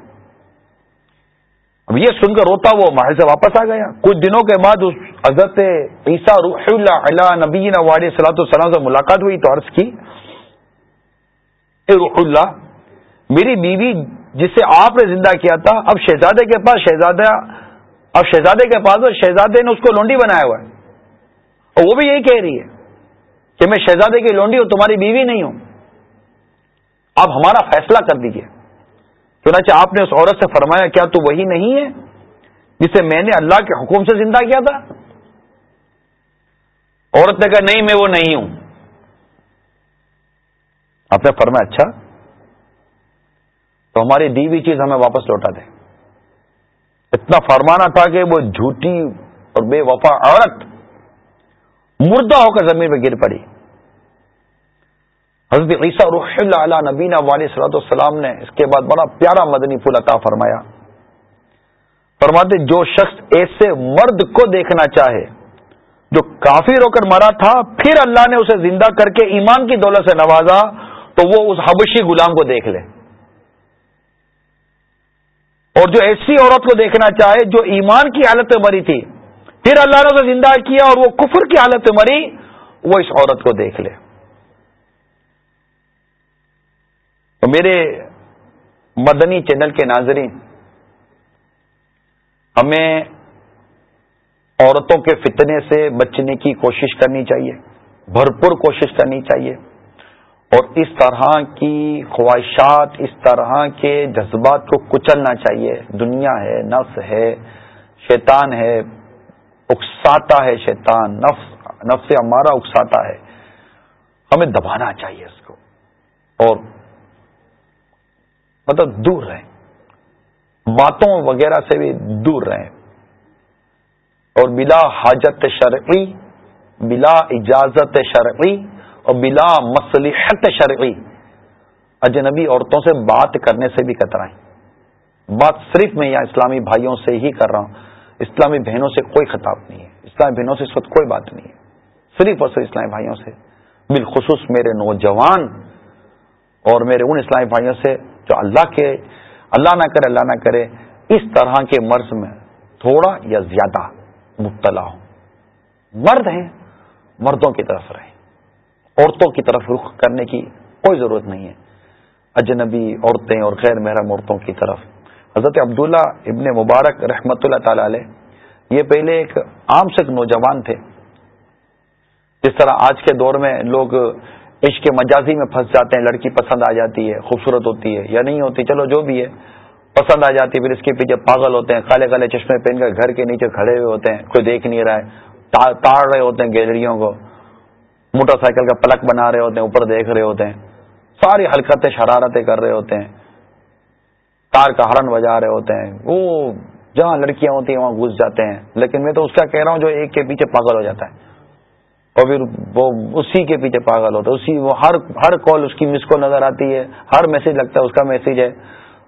اب یہ سن کر روتا وہ محل سے واپس آ گیا۔ کچھ دنوں کے بعد اس حضرت عیسیٰ روح اللہ علیہ نبی واڑ صلاح السلام سے ملاقات ہوئی تو عرض کی، اے روح اللہ میری بیوی جسے آپ نے زندہ کیا تھا، اب شہزادے کے پاس شہزادہ، اب شہزادے کے پاس شہزادے نے اس کو لونڈی بنایا ہوا ہے۔ اور وہ بھی یہی کہہ رہی ہے کہ میں شہزادے کی لونڈی ہوں تمہاری بیوی نہیں ہوں۔ آپ ہمارا فیصلہ کر دیجیے چنانچہ آپ نے اس عورت سے فرمایا، کیا تو وہی نہیں ہے جسے میں نے اللہ کے حکم سے زندہ کیا تھا؟ عورت نے کہا، نہیں، میں وہ نہیں ہوں۔ آپ نے فرمایا اچھا تو ہماری دی ہوئی چیز ہمیں واپس لوٹا دے۔ اتنا فرمانا تھا کہ وہ جھوٹی اور بے وفا عورت مردہ ہو کر زمین پہ گر پڑی۔ حضرت عیسیٰ رح اللہ علیہ نبینہ والی صلاحت السلام نے اس کے بعد بڑا پیارا مدنی پھول عطا فرمایا۔ فرماتے، جو شخص ایسے مرد کو دیکھنا چاہے، جو کافی رو کر مرا تھا، پھر اللہ نے اسے زندہ کر کے ایمان کی دولت سے نوازا، تو وہ اس حبشی غلام کو دیکھ لے۔ اور جو ایسی عورت کو دیکھنا چاہے جو ایمان کی حالت میں مری تھی، پھر اللہ نے اسے زندہ کیا اور وہ کفر کی حالت میں مری، وہ اس عورت کو دیکھ لے۔ تو میرے مدنی چینل کے ناظرین، ہمیں عورتوں کے فتنے سے بچنے کی کوشش کرنی چاہیے، بھرپور کوشش کرنی چاہیے۔ اور اس طرح کی خواہشات، اس طرح کے جذبات کو کچلنا چاہیے۔ دنیا ہے، نفس ہے، شیطان ہے، اکساتا ہے شیطان۔ نفس نفس ہمارا اکساتا ہے۔ ہمیں دبانا چاہیے اس کو۔ اور مطلب دور رہیں۔ باتوں وغیرہ سے بھی دور رہیں۔ اور بلا حاجت شرعی، بلا اجازت شرعی اور بلا مصلحت شرعی اجنبی عورتوں سے بات کرنے سے بھی کترائیں بات صرف میں یہاں اسلامی بھائیوں سے ہی کر رہا ہوں۔ اسلامی بہنوں سے کوئی خطاب نہیں ہے۔ اسلامی بہنوں سے اس وقت کوئی بات نہیں ہے۔ صرف اور صرف اسلامی بھائیوں سے۔ بالخصوص میرے نوجوان اور میرے ان اسلامی بھائیوں سے جو اللہ کے، اللہ نہ کرے، اللہ نہ کرے، اس طرح کے مرض میں تھوڑا یا زیادہ مبتلا ہوں۔ مرد ہیں، مردوں کی طرف رہیں۔ عورتوں کی طرف رخ کرنے کی کوئی ضرورت نہیں ہے۔ اجنبی عورتیں اور غیر محرم عورتوں کی طرف۔ حضرت عبداللہ ابن مبارک رحمت اللہ تعالی علیہ، یہ پہلے ایک عام شک نوجوان تھے۔ جس طرح آج کے دور میں لوگ عشق مجازی میں پھنس جاتے ہیں، لڑکی پسند آ جاتی ہے، خوبصورت ہوتی ہے یا نہیں ہوتی، چلو جو بھی ہے، پسند آ جاتی ہے، پھر اس کے پیچھے پاگل ہوتے ہیں، کالے کالے چشمے پہن کر گھر کے نیچے کھڑے ہوئے ہوتے ہیں، کوئی دیکھ نہیں رہا ہے تاڑ رہے ہوتے ہیں گیلریوں کو۔ موٹر سائیکل کا پلک بنا رہے ہوتے ہیں، اوپر دیکھ رہے ہوتے ہیں۔ ساری حرکتیں، شرارتیں کر رہے ہوتے ہیں۔ تار کا ہرن بجا رہے ہوتے ہیں۔ وہ جہاں لڑکیاں ہوتی ہیں، وہاں گھس جاتے ہیں۔ لیکن میں تو اس کا کہہ رہا ہوں جو ایک کے پیچھے پاگل ہو جاتا ہے۔ اور پھر وہ اسی کے پیچھے پاگل ہوتا ہے۔ اسی وہ ہر ہر کال اس کی مس کو نظر آتی ہے۔ ہر میسج لگتا ہے، اس کا میسج ہے۔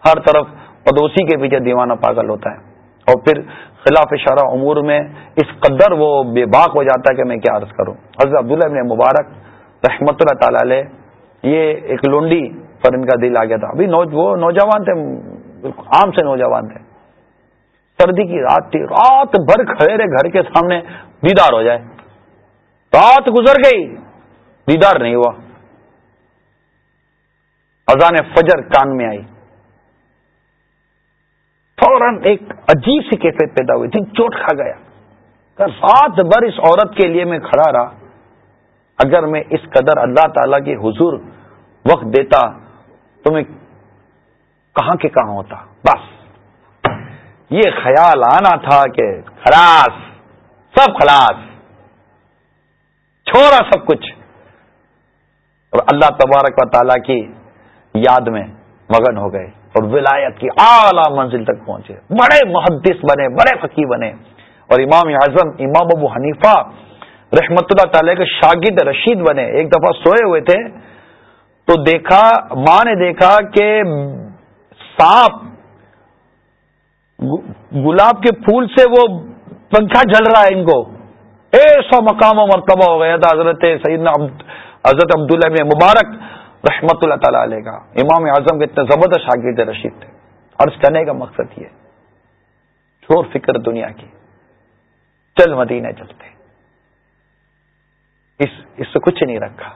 ہر طرف پڑوسی کے پیچھے دیوانہ پاگل ہوتا ہے۔ اور پھر خلاف اشارہ امور میں اس قدر وہ بے باک ہو جاتا ہے کہ میں کیا عرض کروں۔ حضرت عبداللہ ابن مبارک رحمت اللہ تعالی علیہ، یہ ایک لونڈی پر ان کا دل آ گیا تھا۔ ابھی وہ نوجوان تھے عام سے نوجوان تھے۔ سردی کی رات تھی، رات بھر کھڑے رہے، گھر کے سامنے دیدار ہو جائے۔ رات گزر گئی، دیدار نہیں ہوا۔ اذان فجر کان میں آئی۔ فوراً ایک عجیب سی کیفیت پیدا ہوئی تھی، چوٹ کھا گیا۔ رات بھر اس عورت کے لیے میں کھڑا رہا۔ اگر میں اس قدر اللہ تعالی کے حضور وقت دیتا تو میں کہاں کے کہاں ہوتا؟ بس۔ یہ خیال آنا تھا کہ خلاص، سب خلاص۔ چھوڑا سب کچھ۔ اور اللہ تبارک و تعالیٰ کی یاد میں مگن ہو گئے۔ اور ولایت کی اعلی منزل تک پہنچے۔ بڑے محدث بنے، بڑے فقی بنے۔ اور امام اعظم، امام ابو حنیفہ رحمت اللہ تعالی کے شاگرد رشید بنے۔ ایک دفعہ سوئے ہوئے تھے تو دیکھا، ماں نے دیکھا کہ سانپ گلاب کے پھول سے وہ پنکھا جل رہا ہے ان کو۔ ایسا مقام و مرتبہ ہو گیا تھا، حضرت سیدنا حضرت عبداللہ ابن مبارک رحمت اللہ تعالی علیہ کا۔ امام اعظم کے اتنے زبردست شاگرد رشید تھے۔ عرض کرنے کا مقصد یہ چھوڑ فکر دنیا کی۔ چل مدینے چلتے۔ اس اس سے کچھ نہیں رکھا۔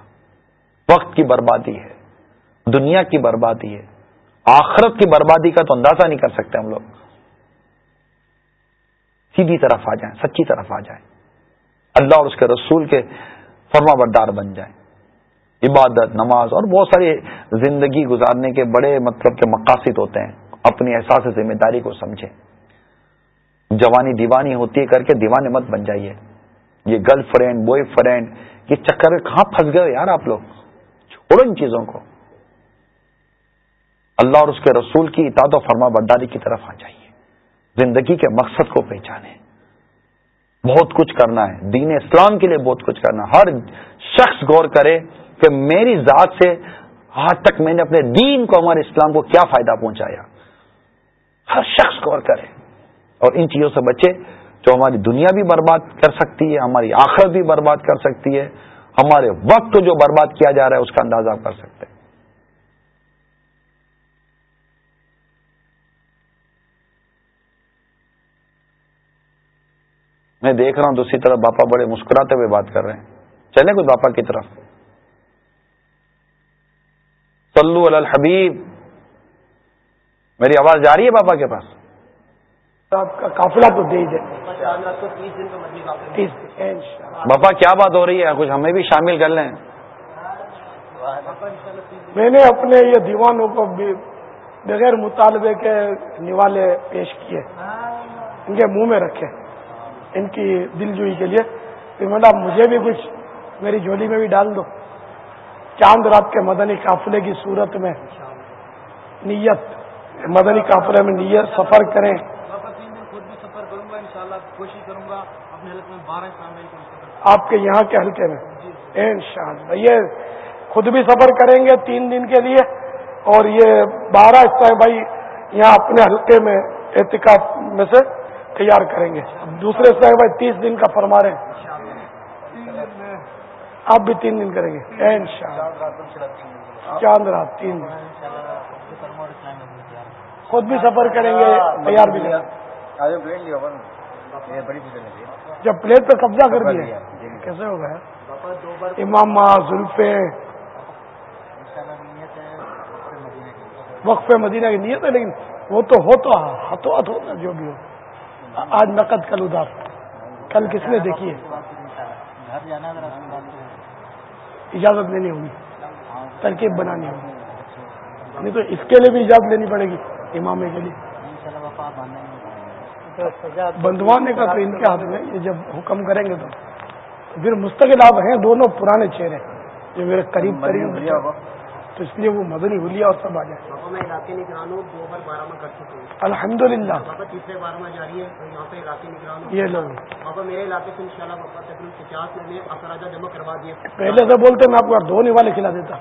وقت کی بربادی ہے۔ دنیا کی بربادی ہے۔ آخرت کی بربادی کا تو اندازہ نہیں کر سکتے ہم لوگ۔ سیدھی طرف آ جائیں، سچی طرف آ جائیں۔ اللہ اور اس کے رسول کے فرما بردار بن جائیں۔ عبادت، نماز اور بہت ساری زندگی گزارنے کے بڑے مطلب کے مقاصد ہوتے ہیں۔ اپنی احساس، ذمہ داری کو سمجھیں۔ جوانی دیوانی ہوتی ہے، کر کے دیوانے مت بن جائیے۔ یہ گرل فرینڈ، بوائے فرینڈ، یہ چکر کہاں پھنس گئے یار آپ لوگ؟ چھوڑو ان چیزوں کو۔ اللہ اور اس کے رسول کی اطاعت و فرما برداری کی طرف آ جائیے۔ زندگی کے مقصد کو پہچانے۔ بہت کچھ کرنا ہے۔ دین اسلام کے لیے بہت کچھ کرنا ہر شخص غور کرے۔ کہ میری ذات سے آج تک میں نے اپنے دین کو، ہمارے اسلام کو کیا فائدہ پہنچایا؟ ہر شخص غور کرے۔ اور ان چیزوں سے بچے جو ہماری دنیا بھی برباد کر سکتی ہے، ہماری آخرت بھی برباد کر سکتی ہے۔ ہمارے وقت جو برباد کیا جا رہا ہے، اس کا اندازہ کر سکتے ہیں۔ میں دیکھ رہا ہوں دوسری طرف باپا بڑے مسکراتے ہوئے بات کر رہے ہیں۔ چلے کچھ باپا کی طرف۔ صلو علی الحبیب۔ میری آواز جا رہی ہے باپا کے پاس؟ کافلا تو دے باپا کیا بات ہو رہی ہے؟ کچھ ہمیں بھی شامل کر لیں۔ میں نے اپنے یہ دیوانوں کو بغیر مطالبے کے نوالے پیش کیے۔ ان کے منہ میں رکھے۔ ان کی دل جوئی کے لیے۔ پھر مطلب مجھے بھی کچھ میری جھولی میں بھی ڈال دو۔ چاند رات کے مدنی قافلے کی صورت میں نیت، مدنی قافلے میں نیت، سفر کریں۔ آپ کے یہاں کے حلقے میں۔ ان شاء اللہ یہ خود بھی سفر کریں گے تین دن کے لیے۔ اور یہ بارہ بھائی یہاں اپنے حلقے میں احتکاب میں سے تیار کریں گے۔ دوسرے صاحب بھائی تیس دن کا فرما رہے ہیں۔ آپ بھی تین دن کریں گے۔ چاند رات تین دن۔ خود بھی سفر کریں گے تیار بھی جب پلیٹ پہ قبضہ کر دیا۔ کیسے ہو گیا؟ امام زلفے۔ وقف مدینہ کی نیت ہے لیکن وہ تو ہو تو ہاتھوں ہاتھ ہوتا جو بھی ہو۔ آج نقد کل اداس کل کس نے دیکھی ہے۔ اجازت لینی ہوگی، ترکیب بنانی ہوگی۔ نہیں تو اس کے لیے بھی اجازت لینی پڑے گی امامے کے لیے۔ بندوانے کا تو ان کے ہاتھ میں یہ جب حکم کریں گے تو۔ پھر مستقل آپ ہیں، دونوں پرانے چہرے۔ جو میرے قریب قریب تو اس لیے وہ مدنی ہولیا اور سب آ جائے۔ الحمد للہ یہ لوگ پہلے سے بولتے میں آپ کو دو والے کھلا دیتا۔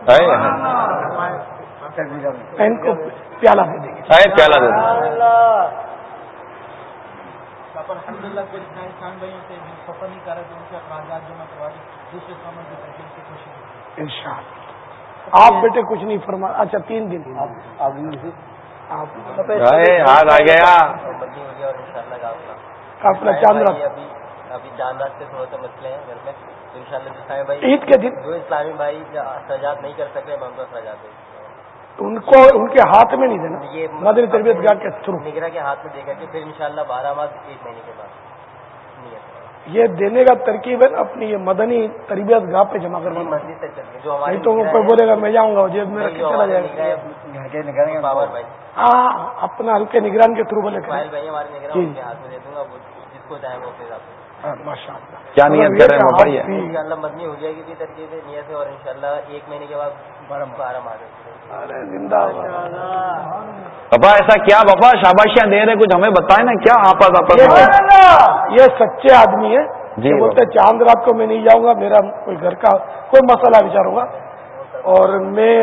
ان کو پیالہ دے دیں گے پیالہ دے دیں ان شاء اللہ آپ بیٹے کچھ نہیں فرما اچھا تین دن۔ ہاتھ آ گیا۔ قافلہ چاند رات ابھی چاند رات سے تھوڑا سا مسئلے ہیں گھر میں۔ ان شاء اللہ بھائی عید کے دن جو اسلامی بھائی اخراجات نہیں کر سکے ہم دیں ان کو ان کے ہاتھ میں نہیں دینا۔ مدنی تربیت گاہ کے تھرو۔ نگرا کے ہاتھ میں دے کر کے پھر انشاءاللہ بارہ ماہ ایک مہینے کے بعد۔ یہ دینے کا ترکیب ہے اپنی یہ مدنی تربیت گاہ پہ جمع کروانا۔ جو نہیں تو وہ بولے گا میں جاؤں گا جیب میں چلا جائے گا۔ ہاں اپنا ہلکے نگران کے تھرو بولے جی۔ ان کے ہاتھ میں دے دوں گا وہ جس کو چاہے وہ پھر آپ ہاں، ماشاء اللہ کیا نیت کر رہے ہیں بتائیے آپ بھی- انشاءاللہ مدنی ہو جائے گی ترکیب نیت سے اور انشاءاللہ ایک مہینے کے بعد بارہ آ جائے ارے زندہ باد۔ بابا ایسا کیا؟ بابا شاباشیاں دے رہے کچھ ہمیں بتائیں نا کیا آپس آپس یہ سچے آدمی ہے جی بولتے چاند رات کو میں نہیں جاؤں گا میرا کوئی گھر کا کوئی مسئلہ بچاروں گا اور میں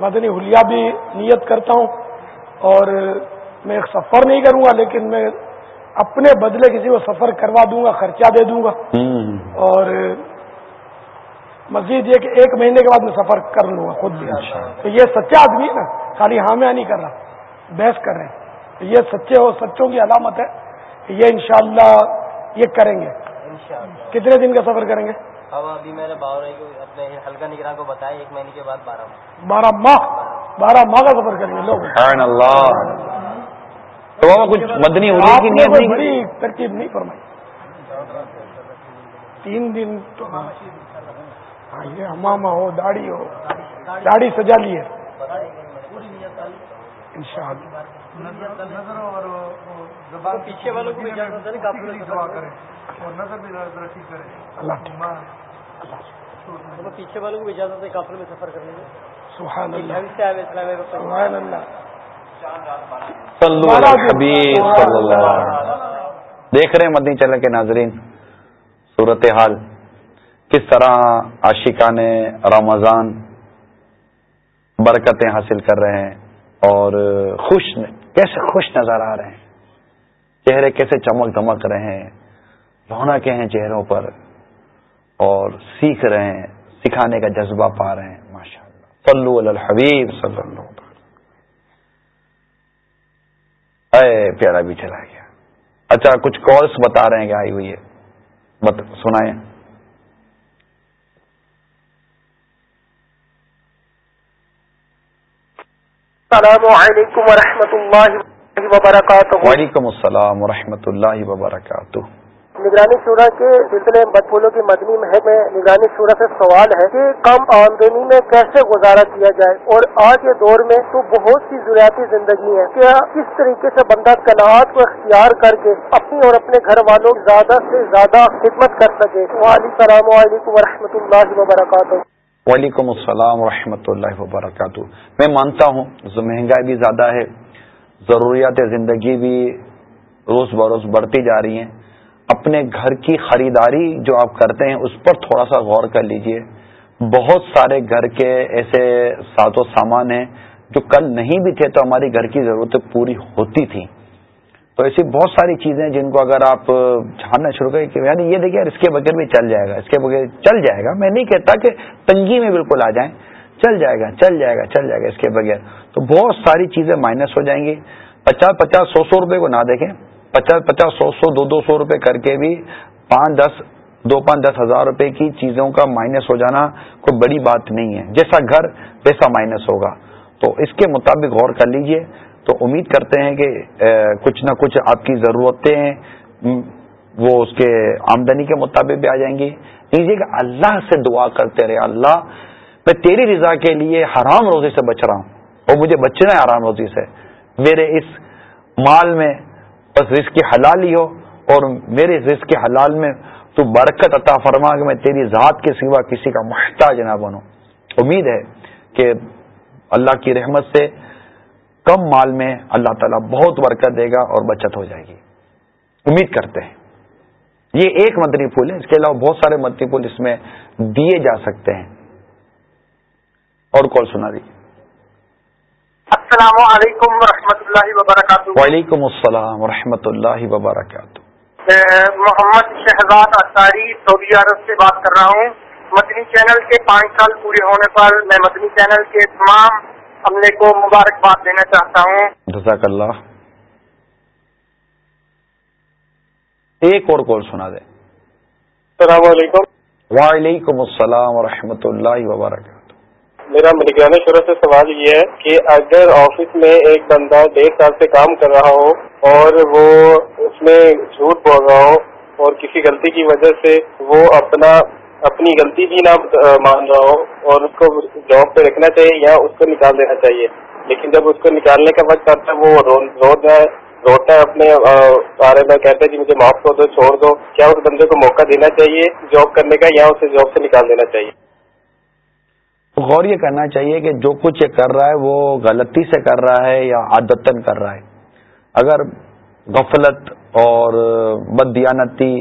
مدنی حلیہ بھی نیت کرتا ہوں۔ اور میں ایک سفر نہیں کروں گا لیکن میں اپنے بدلے کسی کو سفر کروا دوں گا خرچہ دے دوں گا۔ اور مزید یہ کہ ایک مہینے کے بعد میں سفر کر لوں گا خود بھی۔ تو یہ سچا آدمی ہے نا خالی ہاں میں نہیں کر رہا بحث کر رہے ہیں۔ تو یہ سچے ہو سچوں کی علامت ہے کہ یہ انشاءاللہ یہ کریں گے۔ انشاءاللہ۔ کتنے دن کا سفر کریں گے؟ اب ابھی میرے باور کو اپنے حلقہ نگران کو بتایا ایک مہینے کے بعد بارہ ماہ۔ بارہ ماہ؟ بارہ ماہ کا سفر کریں گے لوگ۔ اللہ۔ تو بابا کچھ مدنی کی نیت نہیں بڑی کی؟ ترکیب نہیں فرمائی۔ تین دن تو ہاں۔ ہاں، یہ ہمامہ ہو داڑھی ہو۔ داڑھی سجا لی ہے۔ انشاءاللہ۔ پیچھے والوں کو اللہ پیچھے والوں کو بھی اجازت ہے کافر میں سفر کرنے کی سبحان اللہ. سبحان صلی دیکھ رہے ہیں مدنی چینل کے ناظرین صورت حال کس طرح عاشقان رمضان برکتیں حاصل کر رہے ہیں اور خوش کیسے خوش نظر آ رہے ہیں؟ چہرے کیسے چمک دمک رہے ہیں؟ رونقیں ہیں چہروں پر اور سیکھ رہے ہیں سکھانے کا جذبہ پا رہے ہیں۔ صلو علی الحبیب صلی اللہ علیہ وسلم۔ اے پیارا بھی چلا گیا۔ اچھا کچھ کالس بتا رہے ہیں کہ آئی ہوئی ہے۔ بت سنائیں۔ السلام علیکم ورحمۃ اللہ وبرکاتہ۔ وعلیکم السلام ورحمۃ اللہ وبرکاتہ۔ نگرانی شورا کے سلسلے بد پھولوں کی مدنی محک میں نگرانی شورا سے سوال ہے کہ کم آمدنی میں کیسے گزارا کیا جائے؟ اور آج کے دور میں تو بہت سی ضروریاتی زندگی ہے کیا کس طریقے سے بندہ کناعت کو اختیار کر کے اپنی اور اپنے گھر والوں کی زیادہ سے زیادہ خدمت کر سکے؟ وعلیکم السلام علیکم ورحمۃ اللہ وبرکاتہ۔ وعلیکم السلام ورحمۃ اللہ وبرکاتہ۔ میں مانتا ہوں مہنگائی بھی زیادہ ہے، ضروریات زندگی بھی روز بروز بڑھتی جا رہی ہیں۔ اپنے گھر کی خریداری جو آپ کرتے ہیں، اس پر تھوڑا سا غور کر لیجیے۔ بہت سارے گھر کے ایسے ساز و سامان ہیں جو کل نہیں بھی تھے تو ہماری گھر کی ضرورتیں پوری ہوتی تھیں۔ تو ایسی بہت ساری چیزیں جن کو اگر آپ جاننا شروع کریں کہ یعنی یہ دیکھیں یار اس کے بغیر بھی چل جائے گا۔ اس کے بغیر چل جائے گا۔ میں نہیں کہتا کہ تنگی میں بالکل آ جائیں۔ چل جائے گا، چل جائے گا، چل جائے گا اس کے بغیر۔ تو بہت ساری چیزیں مائنس ہو جائیں گی۔ پچاس پچاس سو سو روپے کو نہ دیکھیں۔ پچاس پچاس سو سو دو دو سو روپے کر کے بھی پانچ دس دو پانچ دس ہزار روپے کی چیزوں کا مائنس ہو جانا کوئی بڑی بات نہیں ہے۔ جیسا گھر، ویسا مائنس ہوگا۔ تو اس کے مطابق غور کر لیجیے۔ تو امید کرتے ہیں کہ کچھ نہ کچھ آپ کی ضرورتیں وہ اس کے آمدنی کے مطابق بھی آ جائیں گی۔ لیجیے کہ اللہ سے دعا کرتے رہے۔ اللہ، میں تیری رضا کے لیے حرام روزی سے بچ رہا ہوں اور مجھے بچنا ہے حرام روزی سے۔ میرے اس مال میں بس رزق کی حلال ہی ہو اور میرے رزق کے حلال میں تو برکت عطا فرما کہ میں تیری ذات کے سوا کسی کا محتاج نہ بنوں۔ امید ہے کہ اللہ کی رحمت سے کم مال میں اللہ تعالیٰ بہت برکت دے گا اور بچت ہو جائے گی۔ امید کرتے ہیں۔ یہ ایک مدنی پھول ہے، اس کے علاوہ بہت سارے مدنی پھول اس میں دیے جا سکتے ہیں۔ اور کال سنا دیجیے السلام علیکم ورحمۃ اللہ وبرکاتہ۔ وعلیکم السلام ورحمۃ اللہ وبرکاتہ۔ محمد شہزاد اطاری سعودی عرب سے بات کر رہا ہوں۔ مدنی چینل کے پانچ سال پورے ہونے پر میں مدنی چینل کے تمام عملے کو مبارکباد دینا چاہتا ہوں۔ جزاک اللہ۔ ایک اور کال سنا دیں۔ السلام علیکم۔ وعلیکم السلام ورحمۃ اللہ وبرکاتہ۔ میرا نگرانی شروع سے سوال یہ ہے کہ اگر آفس میں ایک بندہ ڈیڑھ سال سے کام کر رہا ہو اور وہ اس میں جھوٹ بول رہا ہو اور کسی غلطی کی وجہ سے وہ اپنا اپنی غلطی بھی نہ مان رہا ہو اور اس کو جاب پہ رکھنا چاہیے یا اس کو نکال دینا چاہیے۔ لیکن جب اس کو نکالنے کا وقت آتا ہے، وہ رو رہا ہے روتا ہے اپنے بارے میں کہتے ہیں کہ مجھے معاف کر دو، چھوڑ دو۔ کیا اس بندے کو موقع دینا چاہیے جاب کرنے کا یا اسے جاب سے نکال دینا چاہیے؟ غور یہ کرنا چاہیے کہ جو کچھ یہ کر رہا ہے وہ غلطی سے کر رہا ہے یا عادتن کر رہا ہے۔ اگر غفلت اور بدیانتی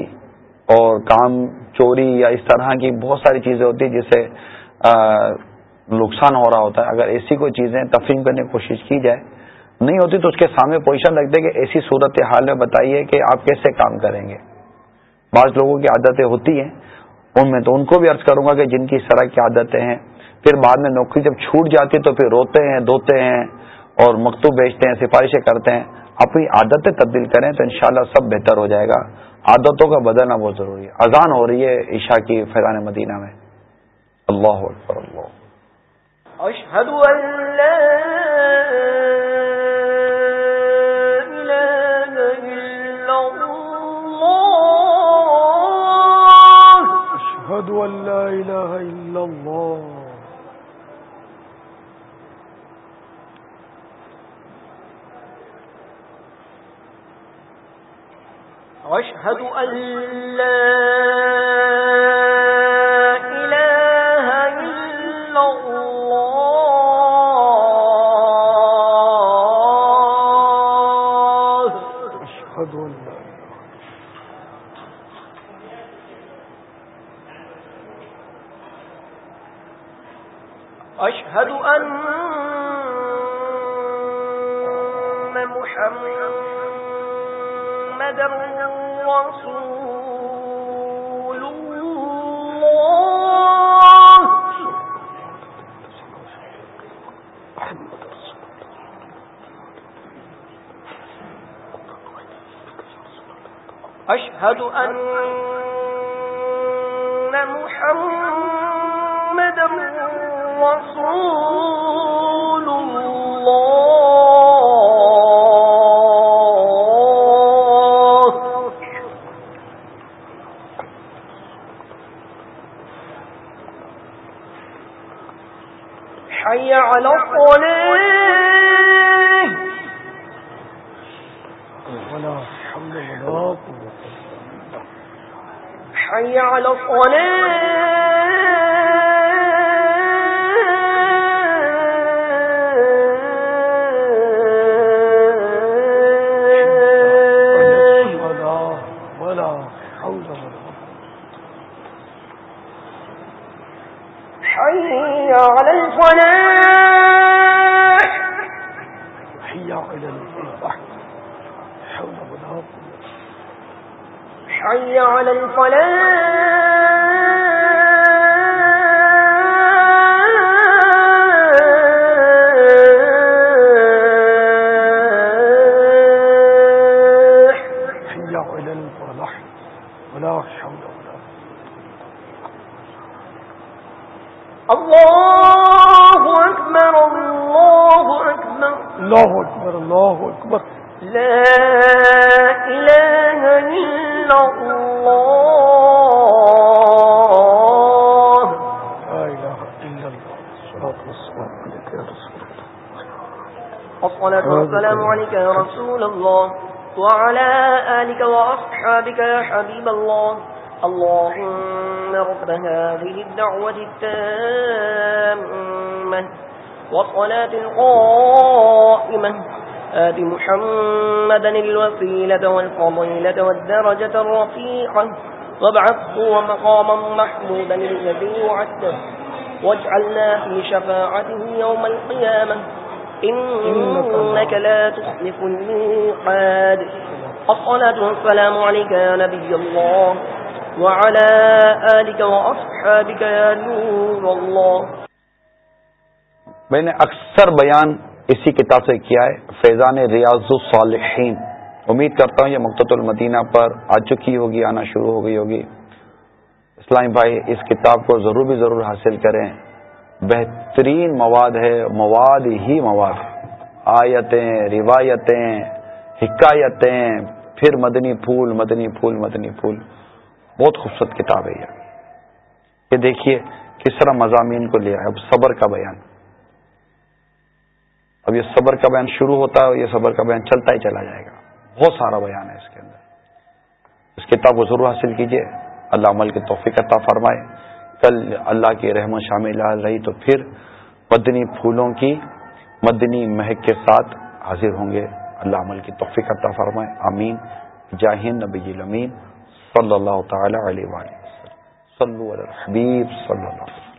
اور کام چوری یا اس طرح کی بہت ساری چیزیں ہوتی ہیں جس سے نقصان ہو رہا ہوتا ہے، اگر ایسی کوئی چیزیں تفہیم کرنے کی کوشش کی جائے، نہیں ہوتی تو اس کے سامنے پوزیشن رکھ دے کہ ایسی صورت حال میں بتائیے کہ آپ کیسے کام کریں گے۔ بعض لوگوں کی عادتیں ہوتی ہیں، ان میں تو ان کو بھی عرض کروں گا کہ جن کی اس طرح کی عادتیں ہیں پھر بعد میں نوکری جب چھوٹ جاتی تو پھر روتے ہیں دھوتے ہیں اور مکتوب بیچتے ہیں سفارشیں کرتے ہیں۔ اپنی عادتیں تبدیل کریں تو انشاءاللہ سب بہتر ہو جائے گا۔ عادتوں کا بدلنا بہت ضروری ہے۔ اذان ہو رہی ہے عشاء کی فیضان مدینہ میں۔ اللہ اکبر اللہ۔ اشہد ان لا الہ الا اللہ۔ واشهد ان لا أشهد أن محمد رسول الصلاة والسلام عليك يا رسول الله وعلى آلك وأصحابك يا حبيب الله. اللهم رب هذه الدعوة التامة والصلاة القائمة. آت محمدا الوسيلة والفضيلة والدرجة الرفيعة. وابعثه مقاما محمودا الذي وعدته. واجعلنا في شفاعته يوم القيامة. إنك لا تخلف الميقاد الصلاة والسلام عليك يا نبي الله وعلى آلك وأصحابك يا نور الله. میں نے اکثر بیان اسی کتاب سے کیا ہے، فیضان ریاض الصالحین. امید کرتا ہوں یہ مقت المدینہ پر آ چکی ہوگی، آنا شروع ہو گئی ہوگی۔ اسلامی بھائی، اس کتاب کو ضرور بھی ضرور حاصل کریں۔ بہترین مواد ہے، مواد ہی مواد۔ آیتیں، روایتیں، حکایتیں، پھر مدنی پھول مدنی پھول مدنی پھول۔ بہت خوبصورت کتاب ہے یہ۔ دیکھیے کس طرح مضامین کو لیا ہے۔ اب صبر کا بیان۔ اب یہ صبر کا بیان شروع ہوتا ہے اور یہ صبر کا بیان چلتا ہی چلا جائے گا۔ بہت سارا بیان ہے اس کے اندر۔ اس کتاب کو ضرور حاصل کیجیے اللہ عمل کی توفیق عطا فرمائے۔ کل اللہ کی رحم شامل رہی تو پھر مدنی پھولوں کی مدنی مہک کے ساتھ حاضر ہوں گے۔ اللہ عمل کی توفیق عطا فرمائے۔ امین جاہین نبی امین صلی اللہ تعالی علیہ وسلم۔ صلو علی الحبیب صلی اللہ علیہ